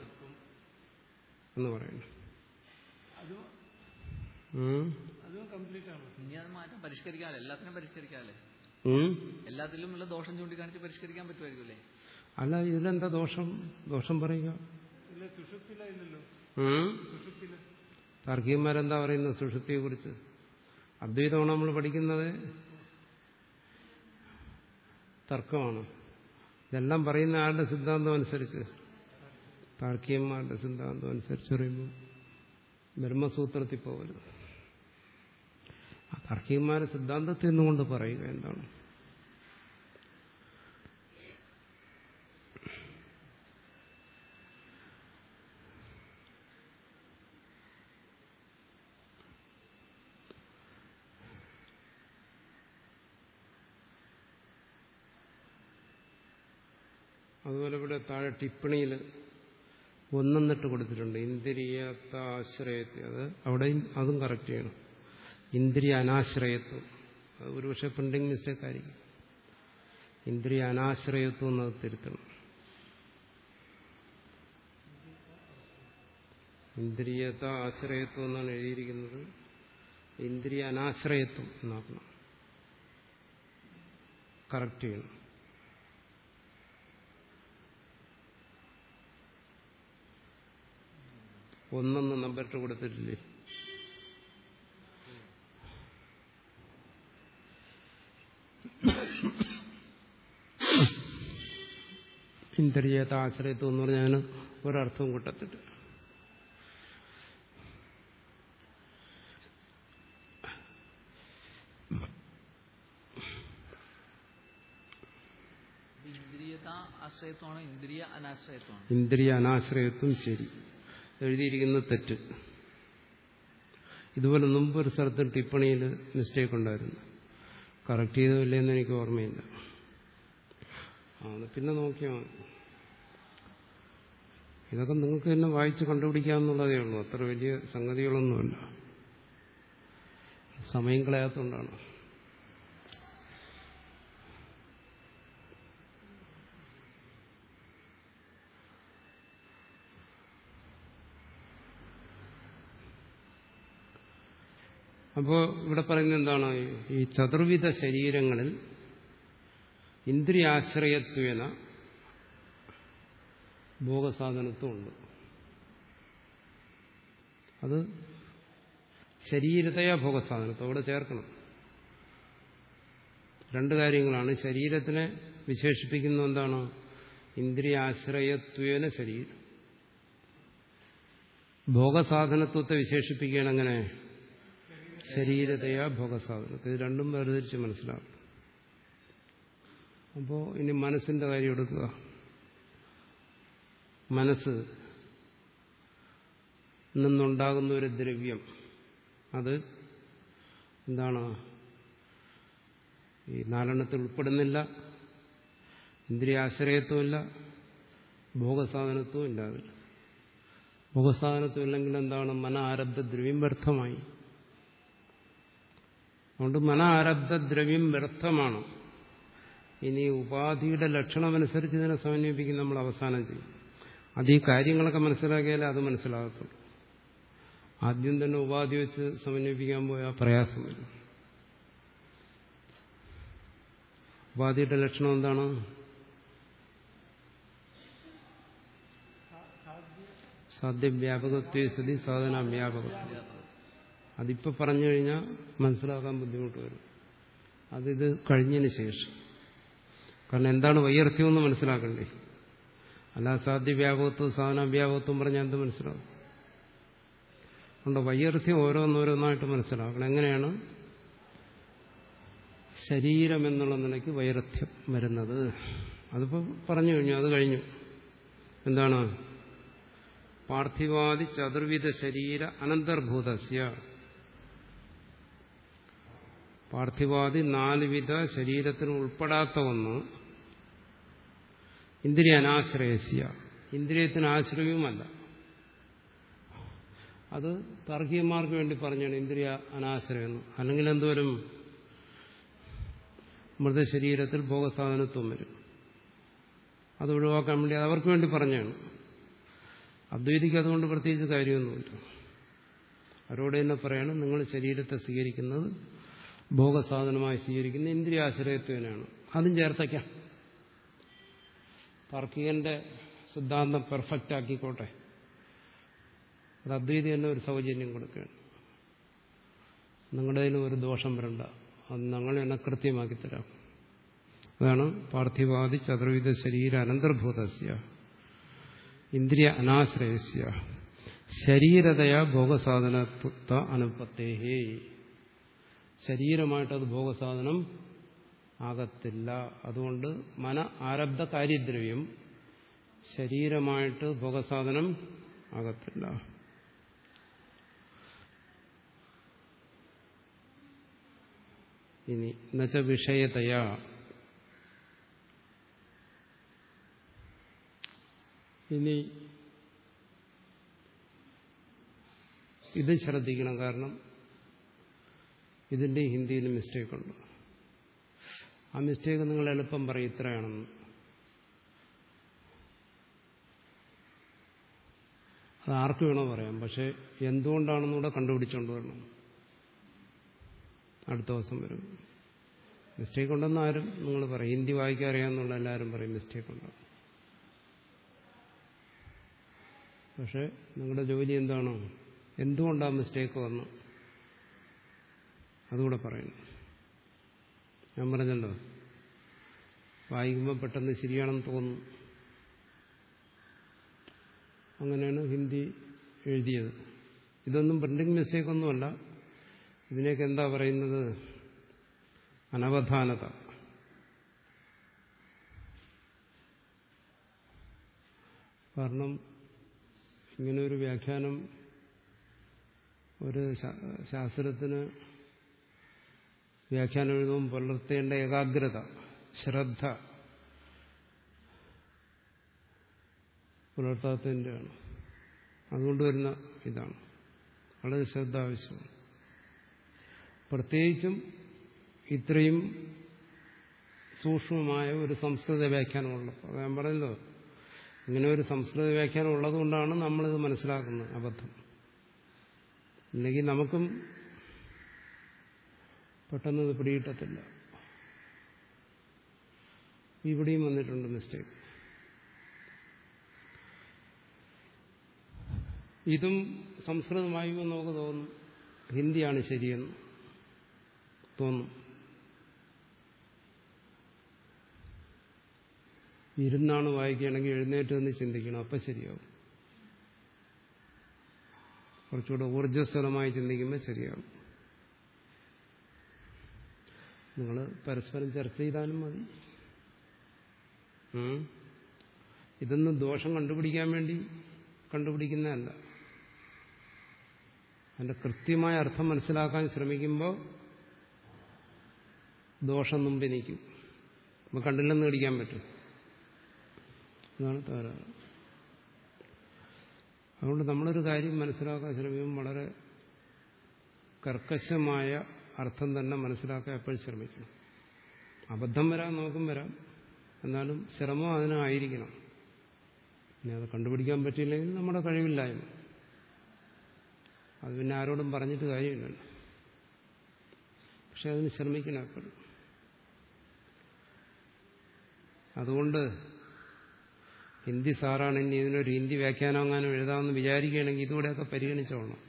എന്ന് പറയുന്നു. മാറ്റം പരിഷ്കരിക്കാമല്ലേ. എല്ലാത്തിനും പരിഷ്കരിക്കാമല്ലേ? എല്ലാത്തിലും ഉള്ള ദോഷം ചൂണ്ടിക്കാണിച്ച് പരിഷ്കരിക്കാൻ പറ്റുമായിരിക്കും അല്ലേ ഇതിലെന്താ ദോഷം? ദോഷം പറയുക. താർക്കികന്മാരെന്താ പറയുന്നത് സുഷുപ്തിയെ കുറിച്ച് അദ്വൈതമാണ് നമ്മൾ പഠിക്കുന്നത്? തർക്കമാണ്. ഇതെല്ലാം പറയുന്ന ആളുടെ സിദ്ധാന്തം അനുസരിച്ച്. താർക്കികന്മാരുടെ സിദ്ധാന്തം അനുസരിച്ച് പറയുമ്പോൾ ബ്രഹ്മസൂത്രത്തിൽ പോകരുത്. താർക്കികന്മാരുടെ സിദ്ധാന്തത്തിൽ നിന്നുകൊണ്ട് പറയുക എന്താണ്? ഇവിടെ താഴെ ടിപ്പണിയിൽ ഒന്നെന്നിട്ട് കൊടുത്തിട്ടുണ്ട്. ഇന്ദ്രിയത്ത ആശ്രയത്തെ അത് അവിടെയും അതും കറക്റ്റ് ചെയ്യണം. ഇന്ദ്രിയ അനാശ്രയത്വം അത് ഒരുപക്ഷെ പ്രിന്റിംഗ് മിസ്റ്റേക്ക് ആയിരിക്കും. ഇന്ദ്രിയ അനാശ്രയത്വം എന്നത് തിരുത്തണം. ഇന്ദ്രിയത ആശ്രയത്വം എന്നാണ് എഴുതിയിരിക്കുന്നത്. ഇന്ദ്രിയ അനാശ്രയത്വം എന്നാക്കണം. കറക്റ്റ് ചെയ്യണം. ഒന്നൊന്ന് നമ്പറിട്ട് കൊടുത്തിട്ടില്ലേ? ഇന്ദ്രിയത ആശ്രയത്വം എന്ന് പറഞ്ഞാൽ ഒരർത്ഥവും അനാശ്രയത്വമാണോ. ഇന്ദ്രിയ അനാശ്രയത്വം ശരി. എഴുതിയിരിക്കുന്നത് തെറ്റ്. ഇതുപോലെ മുമ്പ് ഒരു സ്ഥലത്ത് ടിപ്പണിയിൽ മിസ്റ്റേക്ക് ഉണ്ടായിരുന്നു. കറക്റ്റ് ചെയ്തോ ഇല്ലെന്ന് എനിക്ക് ഓർമ്മയില്ല. അത് പിന്നെ നോക്കിയാൽ ഇതൊക്കെ നിങ്ങൾക്ക് തന്നെ വായിച്ച് കണ്ടുപിടിക്കാമെന്നുള്ളതേ ഉള്ളൂ. അത്ര വലിയ സംഗതികളൊന്നുമല്ല. സമയം കളയാത്തതുകൊണ്ടാണ്. അപ്പോൾ ഇവിടെ പറയുന്നത് എന്താണ്? ഈ ചതുർവിധ ശരീരങ്ങളിൽ ഇന്ദ്രിയാശ്രയത്വേന ഭോഗസാധനത്വമുണ്ട്. അത് ശരീരതയാ ഭോഗസാധനത്വം. അവിടെ ചേർക്കണം. രണ്ട് കാര്യങ്ങളാണ്. ശരീരത്തിനെ വിശേഷിപ്പിക്കുന്ന എന്താണ്? ഇന്ദ്രിയാശ്രയത്വേന ശരീരം. ഭോഗസാധനത്വത്തെ വിശേഷിപ്പിക്കുകയാണ് അങ്ങനെ ശരീരതയാ ഭോഗസാധനത്തെ. ഇത് രണ്ടും വേർതിരിച്ച് മനസ്സിലാക്കും അപ്പോൾ ഇനി മനസ്സിന്റെ കാര്യം എടുക്കുക. മനസ്സ് നിന്നുണ്ടാകുന്ന ഒരു ദ്രവ്യം. അത് എന്താണ്? ഈ നാലെണ്ണത്തിൽ ഉൾപ്പെടുന്നില്ല ഇന്ദ്രിയാശ്രയത്വമില്ല ഭോഗസാധനത്വം ഇല്ല ഭോഗസാധനത്വം ഇല്ലെങ്കിൽ എന്താണ്? മന ആരബ്ധ ദ്രവ്യം വ്യർത്ഥമായി. അതുകൊണ്ട് മന ആരബ്ധ ദ്രവ്യം വ്യർത്ഥമാണ്. ഇനി ഉപാധിയുടെ ലക്ഷണമനുസരിച്ച് ഇതിനെ സമന്വയിപ്പിക്കും നമ്മൾ അവസാനം ചെയ്യും. അത് ഈ കാര്യങ്ങളൊക്കെ മനസ്സിലാക്കിയാലേ അത് മനസ്സിലാകത്തുള്ളൂ. ആദ്യം തന്നെ ഉപാധി വെച്ച് സമന്വയിപ്പിക്കാൻ പോയാൽ പ്രയാസം വരും. ഉപാധിയുടെ ലക്ഷണം എന്താണ്? സാധ്യവ്യാപകത്വ സ്ഥിതി സാധന വ്യാപകത്വം. അതിപ്പോൾ പറഞ്ഞു കഴിഞ്ഞാൽ മനസ്സിലാക്കാൻ ബുദ്ധിമുട്ട് വരും. അതിത് കഴിഞ്ഞതിന് ശേഷം. കാരണം എന്താണ് വൈയർത്ഥ്യം എന്ന് മനസ്സിലാക്കണ്ടേ? അല്ല സാധ്യവ്യാപകത്വം സാധന വ്യാപകത്വം പറഞ്ഞാൽ എന്ത് മനസ്സിലാവും? അതുകൊണ്ട് വൈയർത്ഥ്യം ഓരോന്നോരോന്നായിട്ട് മനസ്സിലാക്കണം. എങ്ങനെയാണ്? ശരീരം എന്നുള്ള നിലയ്ക്ക് വൈരഥ്യം വരുന്നത്. അതിപ്പോൾ പറഞ്ഞു കഴിഞ്ഞു അത് കഴിഞ്ഞു. എന്താണ്? പാർത്ഥിവാദി ചതുർവിധ ശരീര അനന്തർഭൂതസ്യ. പാർത്ഥിവാദി നാലുവിധ ശരീരത്തിന് ഉൾപ്പെടാത്ത ഒന്ന് ഇന്ദ്രിയ അനാശ്രയസ്യ ഇന്ദ്രിയത്തിന് ആശ്രയവുമല്ല. അത് താർക്കികന്മാർക്ക് വേണ്ടി പറഞ്ഞാണ് ഇന്ദ്രിയ അനാശ്രയം അല്ലെങ്കിൽ എന്തോരും മൃതശരീരത്തിൽ ഭോഗസാധനത്വം വരും. അത് ഒഴിവാക്കാൻ വേണ്ടി അവർക്ക് വേണ്ടി പറഞ്ഞാണ്. അദ്വൈതിക്ക് അതുകൊണ്ട് പ്രത്യേകിച്ച് കാര്യമൊന്നുമില്ല. അവരോട് തന്നെ പറയണം നിങ്ങൾ ശരീരത്തെ സ്വീകരിക്കുന്നത് ഭോഗസാധനമായി സ്വീകരിക്കുന്ന ഇന്ദ്രിയാശ്രയത്വനാണ് അതും ചേർത്തയ്ക്കാം തർക്കികന്റെ സിദ്ധാന്തം പെർഫെക്റ്റ് ആക്കിക്കോട്ടെ. അത് അദ്വൈതി തന്നെ ഒരു സൗജന്യം കൊടുക്കുകയാണ്. നിങ്ങളുടെ ഒരു ദോഷം വരണ്ട. അത് ഞങ്ങൾ എന്നെ കൃത്യമാക്കി തരാം. അതാണ് പാർത്ഥിവാദി ചതുർവിധ ശരീര അനന്തർഭൂതസ്യ. ഇന്ദ്രിയ അനാശ്രയസ്യ. ശരീരതയാ ഭോഗസാധനത്വ അനുപത്തേഹേ. ശരീരമായിട്ടത് ഭോഗസാധനം ആകത്തില്ല. അതുകൊണ്ട് മന ആരബ്ധ കാര്യദ്രവ്യം ശരീരമായിട്ട് ഭോഗസാധനം ആകത്തില്ല. ഇനി എന്നുവെച്ച വിഷയതയാ. ഇനി ഇത് ശ്രദ്ധിക്കണം കാരണം ഇതിന്റെ ഹിന്ദിയിൽ മിസ്റ്റേക്കുണ്ട് ആ മിസ്റ്റേക്ക് നിങ്ങൾ എളുപ്പം പറയും ഇത്രയാണെന്ന്. അത് ആർക്ക് വേണോ പറയാം പക്ഷെ എന്തുകൊണ്ടാണെന്നൂടെ കണ്ടുപിടിച്ചുകൊണ്ട് വരണം. അടുത്ത ദിവസം വരും. മിസ്റ്റേക്ക് ഉണ്ടെന്ന് ആരും നിങ്ങൾ പറയും. ഹിന്ദി വായിക്കാൻ അറിയാമെന്നുള്ള എല്ലാവരും പറയും മിസ്റ്റേക്ക് ഉണ്ട്. പക്ഷെ നിങ്ങളുടെ ജോലി എന്താണോ? എന്തുകൊണ്ടാണ് മിസ്റ്റേക്ക് വന്നു അതുകൂടെ പറയുന്നു ഞാൻ പറഞ്ഞല്ലോ വായിക്കുമ്പോൾ പെട്ടെന്ന് ശരിയാണെന്ന് തോന്നുന്നു. അങ്ങനെയാണ് ഹിന്ദി എഴുതിയത്. ഇതൊന്നും പ്രിന്റിംഗ് മിസ്റ്റേക്ക് ഒന്നുമല്ല. ഇതിനേക്ക് എന്താ പറയുന്നത്? അനവധാനത. കാരണം ഇങ്ങനെ ഒരു വ്യാഖ്യാനം ഒരു ശാസ്ത്രത്തിന് വ്യാഖ്യാനം എഴുതുമ്പോൾ പുലർത്തേണ്ട ഏകാഗ്രത ശ്രദ്ധ പുലർത്താത്തതിന്റെയാണ്. അതുകൊണ്ട് വരുന്ന ഇതാണ്. വളരെ ശ്രദ്ധ ആവശ്യമാണ് പ്രത്യേകിച്ചും ഇത്രയും സൂക്ഷ്മമായ ഒരു സംസ്കൃത വ്യാഖ്യാനമുള്ളത് ഞാൻ പറയുന്നത് ഇങ്ങനെ ഒരു സംസ്കൃത വ്യാഖ്യാനം ഉള്ളതുകൊണ്ടാണ് നമ്മളിത് മനസ്സിലാക്കുന്നത് അബദ്ധം. ഇല്ലെങ്കിൽ നമുക്കും പെട്ടെന്ന് അത് പിടികിട്ടത്തില്ല. ഇവിടെയും വന്നിട്ടുണ്ട് മിസ്റ്റേക്ക് ഇതും സംസ്കൃതമായി നമുക്ക് തോന്നും. ഹിന്ദിയാണ് ശരിയെന്ന് തോന്നും. ഇരുന്നാണ് വായിക്കുകയാണെങ്കിൽ എഴുന്നേറ്റ് എന്ന് ചിന്തിക്കണം. അപ്പം ശരിയാവും. കുറച്ചുകൂടെ ഊർജസ്വലമായി ചിന്തിക്കുമ്പോൾ ശരിയാവും. നിങ്ങൾ പരസ്പരം ചർച്ച ചെയ്താലും മതി. ഇതൊന്നും ദോഷം കണ്ടുപിടിക്കാൻ വേണ്ടി കണ്ടുപിടിക്കുന്നതല്ല. അതിന്റെ കൃത്യമായ അർത്ഥം മനസ്സിലാക്കാൻ ശ്രമിക്കുമ്പോൾ ദോഷം മുമ്പ് നിൽക്കും. നമുക്ക് കണ്ടില്ലെന്ന് കടിക്കാൻ പറ്റും. അതാണ് തകരാറ്. അതുകൊണ്ട് നമ്മളൊരു കാര്യം മനസ്സിലാക്കാൻ ശ്രമിക്കുമ്പോൾ വളരെ കർക്കശമായ അർത്ഥം തന്നെ മനസ്സിലാക്കാൻ എപ്പോഴും ശ്രമിക്കണം. അബദ്ധം വരാൻ നോക്കും വരാം. എന്നാലും ശ്രമം അതിനായിരിക്കണം. പിന്നെ അത് കണ്ടുപിടിക്കാൻ പറ്റിയില്ലെങ്കിൽ നമ്മുടെ കഴിവില്ലായ്മ. അത് പിന്നെ ആരോടും പറഞ്ഞിട്ട് കാര്യമില്ലല്ലോ. പക്ഷെ അതിന് ശ്രമിക്കണം എപ്പോഴും. അതുകൊണ്ട് ഹിന്ദി സാറാണ് ഇനി ഇതിനൊരു ഹിന്ദി വ്യാഖ്യാനം അങ്ങനെ എഴുതാമെന്ന് വിചാരിക്കുകയാണെങ്കിൽ ഇതുകൂടെയൊക്കെ പരിഗണിച്ചോളണം.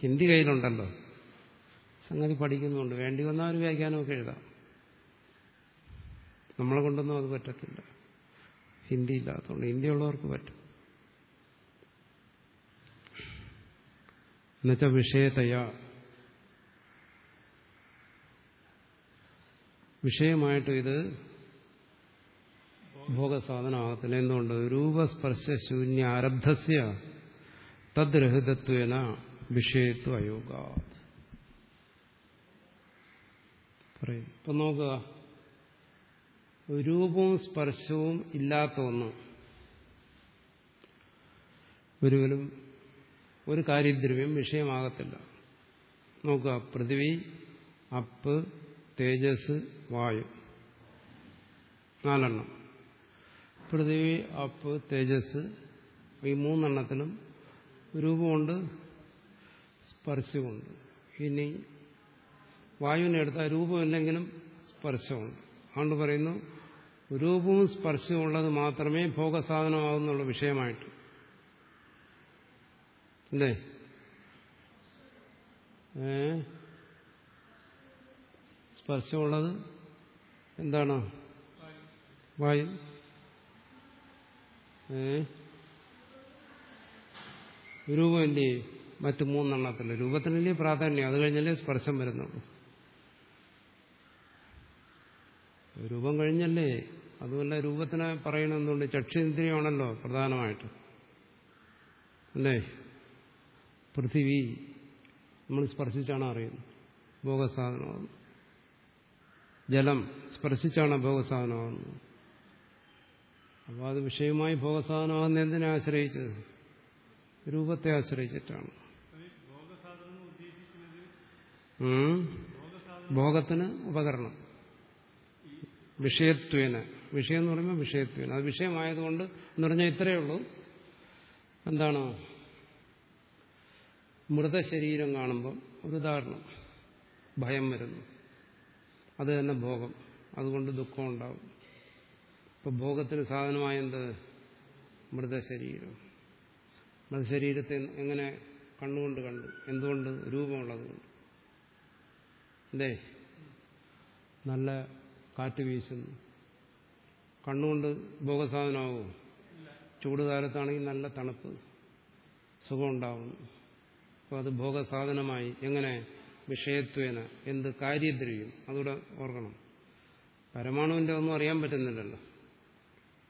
ഹിന്ദി കയ്യിലുണ്ടല്ലോ. സംഗതി പഠിക്കുന്നുണ്ട്. വേണ്ടി വന്നാൽ ഒരു വ്യാഖ്യാനമൊക്കെ എഴുതാം. നമ്മളെ കൊണ്ടൊന്നും അത് പറ്റത്തില്ല. ഹിന്ദി ഇല്ലാത്തതുകൊണ്ട് ഹിന്ദി ഉള്ളവർക്ക് പറ്റും. എന്നുവെച്ചാൽ വിഷയതയ. വിഷയമായിട്ട് ഇത് ഭോഗസാധനമാകത്തില്ല. എന്തുകൊണ്ട്? രൂപസ്പർശ ശൂന്യ ആരബ്ധസ്യ തദ്രഹിതത്വേന വിഷയത്വ അയോഗ പറയും. നോക്കുക. രൂപവും സ്പർശവും ഇല്ലാത്ത ഒന്ന്. ഒരിക്കലും ഒരു കാര്യദ്രവ്യം വിഷയമാകത്തില്ല. നോക്കുക. പൃഥിവി അപ്പ് തേജസ് വായു. നാലെണ്ണം. പൃഥിവി അപ്പ് തേജസ് ഈ മൂന്നെണ്ണത്തിലും രൂപമുണ്ട് സ്പർശമുണ്ട് ഇനി വായുവിനെ എടുത്താൽ രൂപമില്ലെങ്കിലും സ്പർശമുണ്ട് അതുകൊണ്ട് പറയുന്നു രൂപവും സ്പർശവും ഉള്ളത് മാത്രമേ ഭോഗസാധനമാകുന്നുള്ള വിഷയമായിട്ട്. അല്ലേ? സ്പർശമുള്ളത് എന്താണ്? വായു. ഏ? രൂപമില്ലേ? മറ്റു മൂന്നെണ്ണത്തില്ല രൂപത്തിനല്ലേ പ്രാധാന്യം? അത് കഴിഞ്ഞല്ലേ സ്പർശം വരുന്നുള്ളൂ. രൂപം കഴിഞ്ഞല്ലേ? അതുമല്ല രൂപത്തിനെ പറയണമെന്നുണ്ട് ചക്ഷുന്ദ്രിയമാണല്ലോ പ്രധാനമായിട്ട്. അല്ലേ? പൃഥിവി. നമ്മൾ സ്പർശിച്ചാണ് അറിയുന്നത്. ഭോഗസാധനമാകുന്നത് ജലം. സ്പർശിച്ചാണ് ഭോഗസാധനമാകുന്നത്. അപ്പോൾ അത് വിഷയമായി ഭോഗസാധനമാകുന്ന എന്തിനെ ആശ്രയിച്ചത്? രൂപത്തെ ആശ്രയിച്ചിട്ടാണ്. ഭോഗത്തിന് ഉപകരണം. വിഷയത്വേന. വിഷയം എന്ന് പറയുമ്പോൾ വിഷയത്വേന. അത് വിഷയമായതുകൊണ്ട് എന്ന് പറഞ്ഞാൽ ഇത്രയേ ഉള്ളൂ. എന്താണ്? മൃതശരീരം കാണുമ്പോൾ ഒരു ഉദാഹരണം. ഭയം വരുന്നു. അത് തന്നെ ഭോഗം. അതുകൊണ്ട് ദുഃഖം ഉണ്ടാവും. ഇപ്പൊ ഭോഗത്തിന് സാധനമായ എന്ത് മൃതശരീരം. മൃതശരീരത്തെ എങ്ങനെ കണ്ണുകൊണ്ട് കണ്ടു? എന്തുകൊണ്ട് രൂപമുള്ളതുകൊണ്ട് അല്ലേ? നല്ല കാറ്റ് വീശുന്നു. കണ്ണുകൊണ്ട് ഭോഗസാധനമാവും ചൂടുകാലത്താണെങ്കിൽ നല്ല തണുപ്പ് സുഖമുണ്ടാവുന്നു. അപ്പോൾ അത് ഭോഗസാധനമായി എങ്ങനെ വിഷയത്വേന എന്ത് കാര്യദ്രവ്യം? അതുകൂടെ ഓർക്കണം. പരമാണുവിന്റെ ഒന്നും അറിയാൻ പറ്റുന്നില്ലല്ലോ.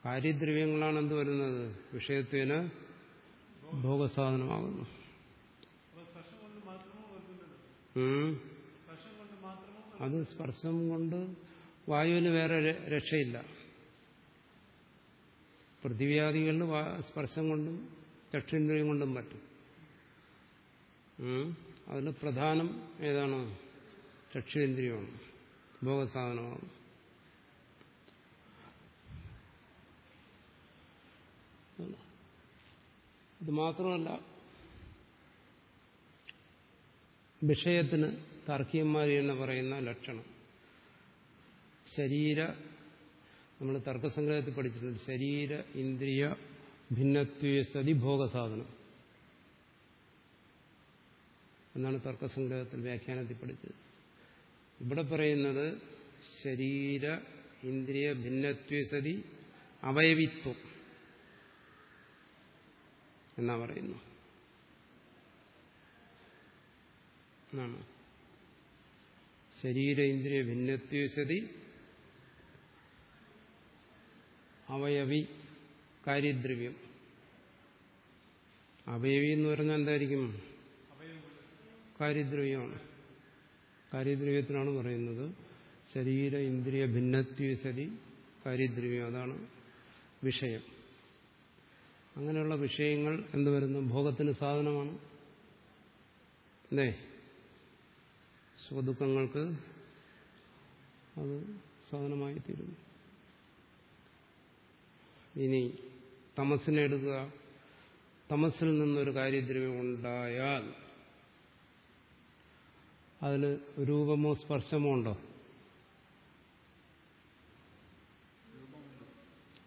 കാര്യദ്രവ്യങ്ങളാണ് എന്ത് വരുന്നത്? വിഷയത്വേന ഭോഗസാധനമാകുന്നു. അത് സ്പർശം കൊണ്ട് വായുവിന് വേറെ രക്ഷയില്ല. പൃഥ്വിയാദികളിൽ സ്പർശം കൊണ്ടും ചക്ഷേന്ദ്രിയം കൊണ്ടും പറ്റും. അതിന് പ്രധാനം ഏതാണ്? ചക്ഷേന്ദ്രിയമാണ് ഭോഗസാധനമാണ്. ഇത് മാത്രമല്ല വിഷയത്തിന് താർക്കികന്മാർ എന്ന് പറയുന്ന ലക്ഷണം. ശരീര നമ്മൾ തർക്കസംഗ്രഹത്തിൽ പഠിച്ചിട്ടുണ്ട് ശരീര ഇന്ദ്രിയ ഭിന്നത്വ സതി ഭോഗസാധനം. എന്നാണ് തർക്കസംഗ്രഹത്തിൽ വ്യാഖ്യാനത്തിൽ പഠിച്ചത്. ഇവിടെ പറയുന്നത് ശരീര ഇന്ദ്രിയ ഭിന്നത്വ സതി അവയവിത്വം. എന്നാ പറയുന്നു? എന്നാണ്? ശരീര ഇന്ദ്രിയ ഭിന്നത്വ സതി അവയവി കാര്യദ്രവ്യം. അവയവി എന്ന് പറഞ്ഞാൽ എന്തായിരിക്കും? കാര്യദ്രവ്യമാണ്. കാര്യദ്രവ്യത്തിനാണ് പറയുന്നത്. ശരീര ഇന്ദ്രിയ ഭിന്നത്വസതി കാര്യദ്രവ്യം. അതാണ് വിഷയം. അങ്ങനെയുള്ള വിഷയങ്ങൾ എന്ത് വരുന്നു ഭോഗത്തിന് സാധനമാണ്. അല്ലേ? സുഖദുഃഖങ്ങൾക്ക് അത് സാധനമായി തീരുന്നു. ഇനി തമസിനെ എടുക്കുക. തമസിൽ നിന്നൊരു കാര്യദ്രവ്യം ഉണ്ടായാൽ അതിന് രൂപമോ സ്പർശമോ ഉണ്ടോ?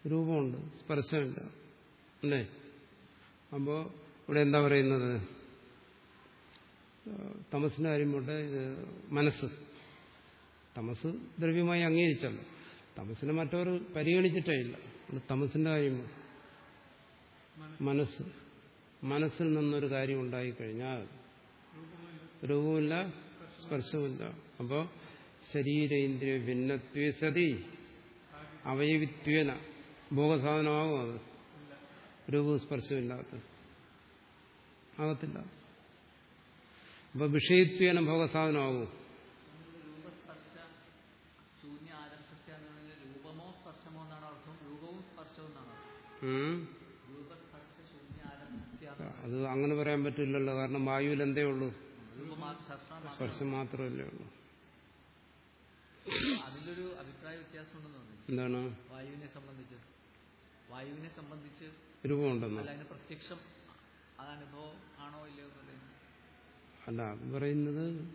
രൂപമുണ്ട്. സ്പർശമില്ല. അല്ലേ? അപ്പോൾ ഇവിടെ എന്താ പറയുന്നത്? തമസിന്റെ കാര്യം പോട്ടെ ഇത് മനസ്സ്. തമസ് ദ്രവ്യമായി അംഗീകരിച്ചല്ലോ. തമസിനെ മറ്റവർ പരിഗണിച്ചിട്ടേ ഇല്ല. തമസിന്റെ കാര്യം. മനസ്സ്. മനസ്സിൽ നിന്നൊരു കാര്യം ഉണ്ടായിക്കഴിഞ്ഞാൽ രൂപമില്ല സ്പർശവുമില്ല. അപ്പോൾ ശരീരേന്ദ്രിയ ഭിന്നത്വ സതി. അവയവിത്വേന. ഭോഗസാധനമാകും അത്. രൂപവും സ്പർശമില്ലാത്ത. ആകത്തില്ല. അപ്പൊ വിഷയത്വേന ഭോഗസാധനമാകും അത് അങ്ങനെ പറയാൻ പറ്റില്ലല്ലോ. കാരണം വായുവിൽ എന്തേ ഉള്ളൂ? സ്പർശം മാത്രമല്ലേ ഉള്ളൂ. അതിലൊരു അഭിപ്രായ വ്യത്യാസം എന്താണ്? വായുവിനെ സംബന്ധിച്ച്. വായുവിനെ സംബന്ധിച്ച് രൂപമുണ്ടെന്ന്? അല്ല അതിന് പ്രത്യക്ഷം അത് അനുഭവം ആണോ ഇല്ലയോ അല്ല പറയുന്നത്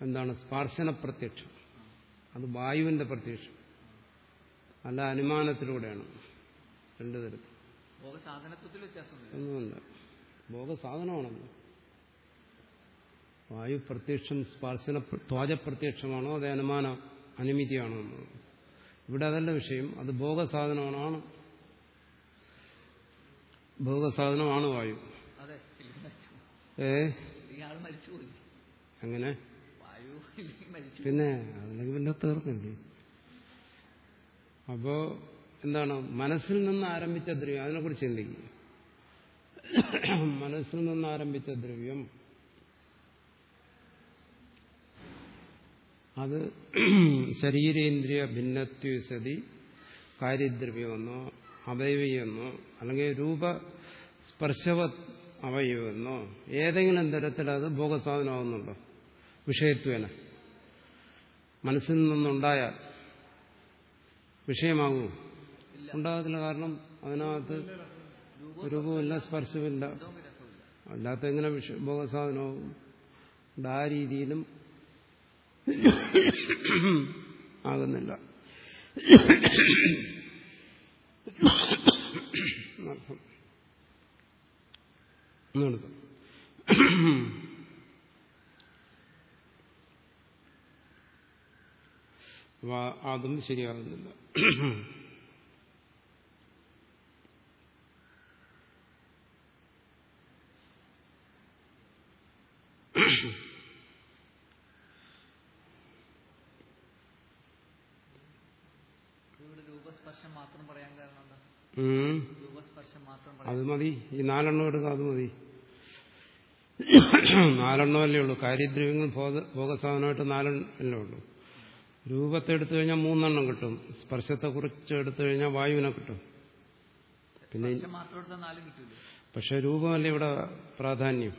എന്താണ്? സ്പർശന പ്രത്യക്ഷം. അത് വായുവിന്റെ പ്രത്യക്ഷം. അല്ല അനുമാനത്തിലൂടെയാണ്. രണ്ടു തരത്തിൽ. ഒന്നുമില്ല. ഭോഗസാധനമാണല്ലോ. വായു പ്രത്യക്ഷം സ്പർശന ത്വാജപ്രത്യക്ഷമാണോ അത് അനുമാന അനുമതിയാണോ എന്നുള്ളത്. ഇവിടെ അതല്ല വിഷയം. അത് ഭോഗസാധനമാണ് ഭോഗസാധനമാണ് വായു. ഏ? അങ്ങനെ? പിന്നെ അതിലേക്ക് പിന്നെ തീർന്നില്ലേ? അപ്പോ എന്താണ്? മനസ്സിൽ നിന്ന് ആരംഭിച്ച ദ്രവ്യം അതിനെക്കുറിച്ച് ചിന്തിക്കുക മനസ്സിൽ നിന്ന് ആരംഭിച്ച ദ്രവ്യം അത് ശരീരേന്ദ്രിയ ഭിന്നത്വസതി കാര്യദ്രവ്യമെന്നോ അവയവയെന്നോ അല്ലെങ്കിൽ രൂപ സ്പർശവ അവയവെന്നോ ഏതെങ്കിലും തരത്തിൽ അത് ഭോഗസാധനമാകുന്നുണ്ടോ? വിഷയത്വേന. മനസ്സിൽ നിന്നുണ്ടായാൽ വിഷയമാകൂ ഉണ്ടാകത്തില്ല. കാരണം അതിനകത്ത് രൂപമില്ല സ്പർശമില്ല. അല്ലാത്ത എങ്ങനെ വിഷ ഭോഗസാധനമാകും? അതുകൊണ്ട് ആ രീതിയിലും ആകുന്നില്ല. എന്നെടുക്കാം അപ്പൊ അതും ശരിയാകുന്നില്ല. രൂപസ്പർശം മാത്രം പറയാൻ കാരണം എന്താ ഉം. രൂപസ്പർശം മാത്രം പറയാൻ അത് മതി. ഈ നാലെണ്ണം എടുക്കാം അത് മതി. നാലെണ്ണമല്ലേ ഉള്ളൂ. കാര്യദ്രവ്യങ്ങൾ ഭോഗ ഭോഗസാധനമായിട്ട് നാലെണ്ണല്ലേ ഉള്ളൂ. രൂപത്തെ എടുത്തു കഴിഞ്ഞാൽ മൂന്നെണ്ണം കിട്ടും. സ്പർശത്തെ കുറിച്ച് എടുത്തു കഴിഞ്ഞാൽ വായുവിനെ കിട്ടും. പിന്നെ പക്ഷെ രൂപമല്ലേ ഇവിടെ പ്രാധാന്യം?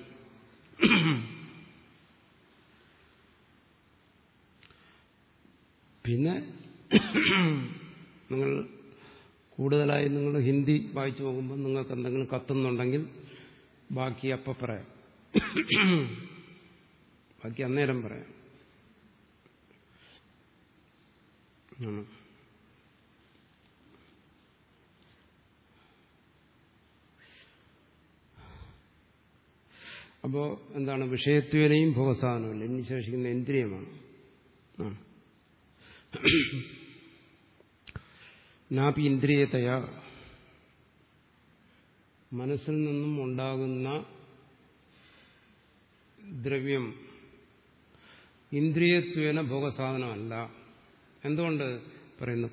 പിന്നെ നിങ്ങൾ കൂടുതലായി നിങ്ങൾ ഹിന്ദി വായിച്ചു നോക്കുമ്പോൾ നിങ്ങൾക്ക് എന്തെങ്കിലും കത്തുന്നുണ്ടെങ്കിൽ ബാക്കി അപ്പം പറയാം. ബാക്കി അന്നേരം പറയാം. അപ്പോ എന്താണ്? വിഷയത്വേനയും ഭോഗസാധനമല്ല ഇനി ശേഷിക്കുന്ന ഇന്ദ്രിയമാണ്. നാപി ഇന്ദ്രിയതയാ. മനസ്സിൽ നിന്നും ഉണ്ടാകുന്ന ദ്രവ്യം ഇന്ദ്രിയത്വേന ഭോഗസാധനമല്ല. എന്തുകൊണ്ട് പറയുന്നു?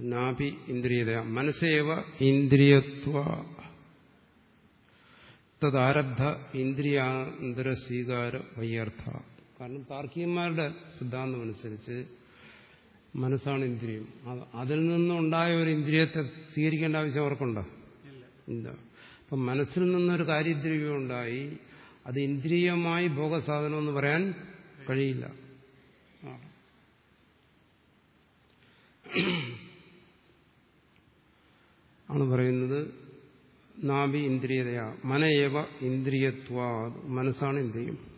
നാപി ഇന്ദ്രിയത മനസ്സേവ ഇന്ദ്രിയത്വ. തദാരബ്ധ ഇന്ദ്രിയാന്തര സ്വീകാര വയ്യർത്ഥ കാരണം താർക്കികന്മാരുടെ സിദ്ധാന്തം അനുസരിച്ച് മനസ്സാണ് ഇന്ദ്രിയം. അത് അതിൽ നിന്നുണ്ടായ ഒരു ഇന്ദ്രിയത്തെ സ്വീകരിക്കേണ്ട ആവശ്യം അവർക്കുണ്ടോ? ഇല്ല. അപ്പം മനസ്സിൽ നിന്നൊരു കാര്യദ്രവ്യം ഉണ്ടായി അത് ഇന്ദ്രിയമായി ഭോഗസാധനം എന്ന് പറയാൻ കഴിയില്ല. ആണ് പറയുന്നത് നാഭി ഇന്ദ്രിയതയാ മനയേവ ഇന്ദ്രിയത്വ മനസ്സാണ് ഇന്ദ്രിയം.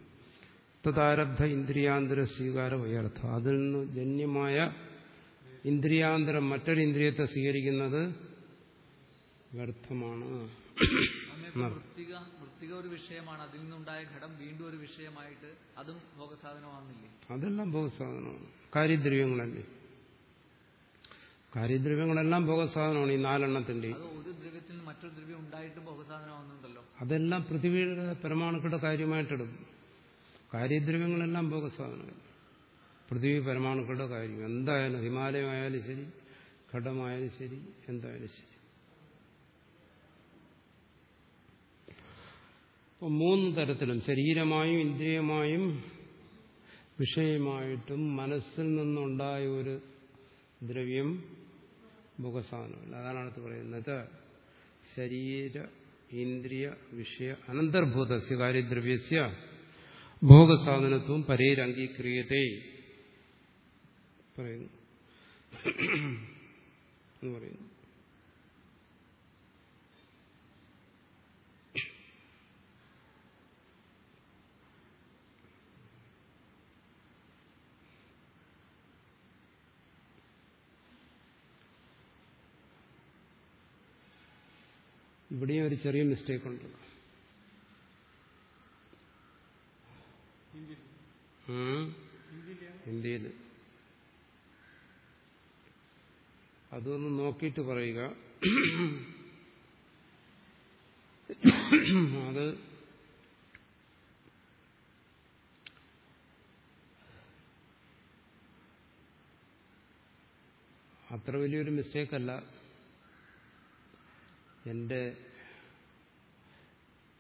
തദാരബ്ധ ഇന്ദ്രിയാന്തര സ്വീകാര വയർത്ഥ അതിൽ നിന്ന് ജന്യമായ ഇന്ദ്രിയാന്തരം മറ്റൊരു ഇന്ദ്രിയത്തെ സ്വീകരിക്കുന്നത് വ്യർത്ഥമാണ്. ഒരു വിഷയമാണ്. അതിൽ നിന്നുണ്ടായ ഘടം വീണ്ടും ഒരു വിഷയമായിട്ട് അതും ഭോഗസാധനമാകുന്നില്ലേ അതെല്ലാം ഭോഗസാധനമാണ്. കാര്യദ്രവ്യങ്ങളല്ലേ? കാര്യദ്രവ്യങ്ങളെല്ലാം ഭോഗസാധനമാണ് ഈ നാലെണ്ണത്തിന്റെ. ഒരു ദ്രവ്യത്തിൽ മറ്റൊരു ദ്രവ്യം ഉണ്ടായിട്ടും ഭോഗസാധനമാകുന്നുണ്ടല്ലോ അതെല്ലാം പൃഥ്വിയുടെ പരമാണുക്കളുടെ കാര്യമായിട്ടെടുക്കും കാര്യദ്രവ്യങ്ങളെല്ലാം ഭോഗസാധനങ്ങൾ പൃഥ്വി പരമാണുക്കളുടെ കാര്യം എന്തായാലും ഹിമാലയമായാലും ശരി ഘടമായാലും ശരി എന്തായാലും ശരി. മൂന്ന് തരത്തിലും ശരീരമായും ഇന്ദ്രിയമായും വിഷയമായിട്ടും മനസ്സിൽ നിന്നുണ്ടായ ഒരു ദ്രവ്യം മുഖസാധനമല്ല അതാണ് അടുത്ത് പറയുന്നത്. ശരീര ഇന്ദ്രിയ വിഷയ അനന്തർഭൂതസ്യ കാര്യദ്രവ്യസ്യ ഭോഗസാധനത്വം പരേരംഗീക്രിയതേ പറയുന്നു. എന്ന് പറയുന്നു. ഇവിടെയും ഒരു ചെറിയ മിസ്റ്റേക്ക് ഹിന്ദിയിൽ. അതൊന്ന് നോക്കിയിട്ട് പറയുക. അത് അത്ര വലിയൊരു മിസ്റ്റേക്കല്ല. എന്റെ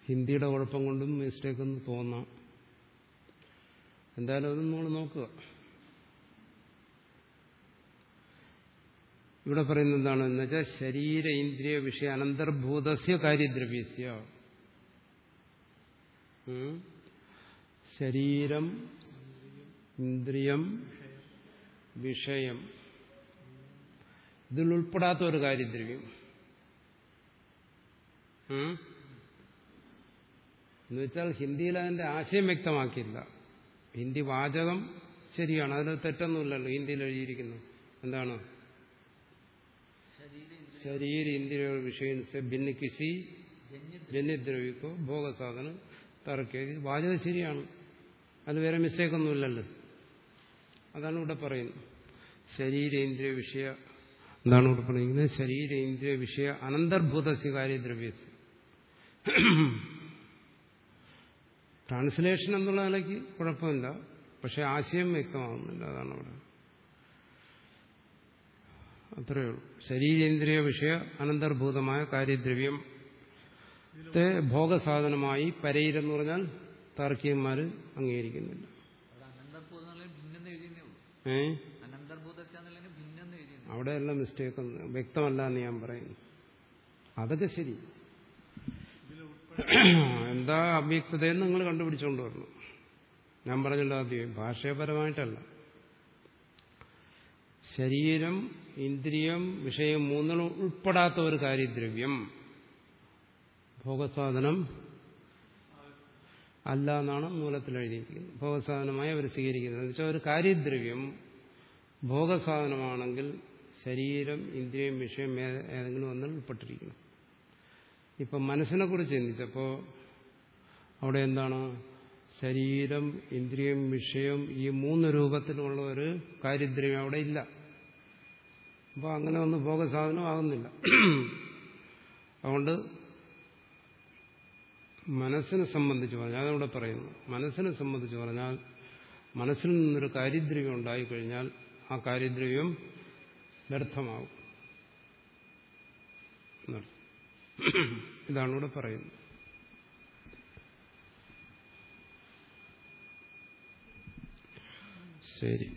ഹിന്ദിയുടെ കുഴപ്പം കൊണ്ടും മിസ്റ്റേക്ക് ഒന്ന് തോന്നാം. എന്തായാലും അതും നമ്മൾ നോക്കുക. ഇവിടെ പറയുന്നത് എന്താണെന്ന് വെച്ചാൽ ശരീര ഇന്ദ്രിയ വിഷയ അനന്തർഭൂതസ്യ കാര്യദ്രവ്യസ്യ. ശരീരം ഇന്ദ്രിയം വിഷയം. ഇതിൽ ഉൾപ്പെടാത്ത ഒരു കാര്യദ്രവ്യം. എന്നുവെച്ചാൽ ഹിന്ദിയിൽ അതിന്റെ ആശയം വ്യക്തമാക്കിയില്ല ഹിന്ദി വാചകം ശരിയാണ്. അതിന് തെറ്റൊന്നുമില്ലല്ലോ. ഹിന്ദിയിൽ എഴുതിയിരിക്കുന്നു. എന്താണ്? ശരീര ഇന്ദ്രിയ വിഷയം ഭിന്ന കിസി ജന്യദ്രവ്യക്കോ ഭോഗസാധനം തറക്കിയത് വാചകം ശരിയാണ്. അത് വേറെ മിസ്റ്റേക്കൊന്നുമില്ലല്ലോ. അതാണ് ഇവിടെ പറയുന്നത്. ശരീരേന്ദ്രിയ വിഷയ എന്താണ് ഇവിടെ പറയുന്നത്? ശരീരേന്ദ്രിയ വിഷയ അനന്തർഭൂത സ്വീകാര്യ ദ്രവ്യസ് ട്രാൻസ്ലേഷൻ എന്നുള്ള നിലയ്ക്ക് കുഴപ്പമില്ല. പക്ഷെ ആശയം വ്യക്തമാകുന്നില്ല. അതാണ് അവിടെ. അത്രയേ ഉള്ളൂ. ശരീരേന്ദ്രിയ വിഷയ അനന്തർഭൂതമായ കാര്യദ്രവ്യം ത്തെ ഭോഗസാധനമായി പരയിരെന്ന് പറഞ്ഞാൽ താർക്കികന്മാർ അംഗീകരിക്കുന്നില്ല. ഏ? അവിടെയെല്ലാം മിസ്റ്റേക്ക് വ്യക്തമല്ല എന്ന് ഞാൻ പറയുന്നു. അതൊക്കെ ശരി. എന്താ അവ്യക്തതയെന്ന് നിങ്ങൾ കണ്ടുപിടിച്ചുകൊണ്ട് വരണം. ഞാൻ പറഞ്ഞല്ലോ ആദ്യം ഭാഷയപരമായിട്ടല്ല ശരീരം ഇന്ദ്രിയം വിഷയം മൂന്നും ഉൾപ്പെടാത്ത ഒരു കാര്യദ്രവ്യം. ഭോഗസാധനം അല്ല എന്നാണ് മൂലത്തിൽ എഴുതിയിരിക്കുന്നത്. ഭോഗസാധനമായി അവർ സ്വീകരിക്കുന്നത്. എന്ന് വെച്ചാൽ ഒരു കാര്യദ്രവ്യം ഭോഗസാധനമാണെങ്കിൽ ശരീരം ഇന്ദ്രിയം വിഷയം ഏതെങ്കിലും ഒന്നിൽ ഉൾപ്പെട്ടിരിക്കണം ഇപ്പം മനസ്സിനെ കുറിച്ച് ചിന്തിച്ചപ്പോൾ അവിടെ എന്താണ്? ശരീരം ഇന്ദ്രിയം വിഷയം ഈ മൂന്ന് രൂപത്തിലുള്ള ഒരു കാര്യദ്രവ്യം അവിടെ ഇല്ല. അപ്പോൾ അങ്ങനെ ഒന്നും ഭോഗസാധനമാകുന്നില്ല അതുകൊണ്ട് മനസ്സിനെ സംബന്ധിച്ച് പറഞ്ഞാൽ അതവിടെ പറയുന്നു മനസ്സിനെ സംബന്ധിച്ച് പറഞ്ഞാൽ മനസ്സിൽ നിന്നൊരു കാര്യദ്രവ്യം ഉണ്ടായിക്കഴിഞ്ഞാൽ ആ കാര്യദ്രവ്യം എന്നർത്ഥം. ഇതാണ് ഇവിടെ പറയുന്നത്. ശരി.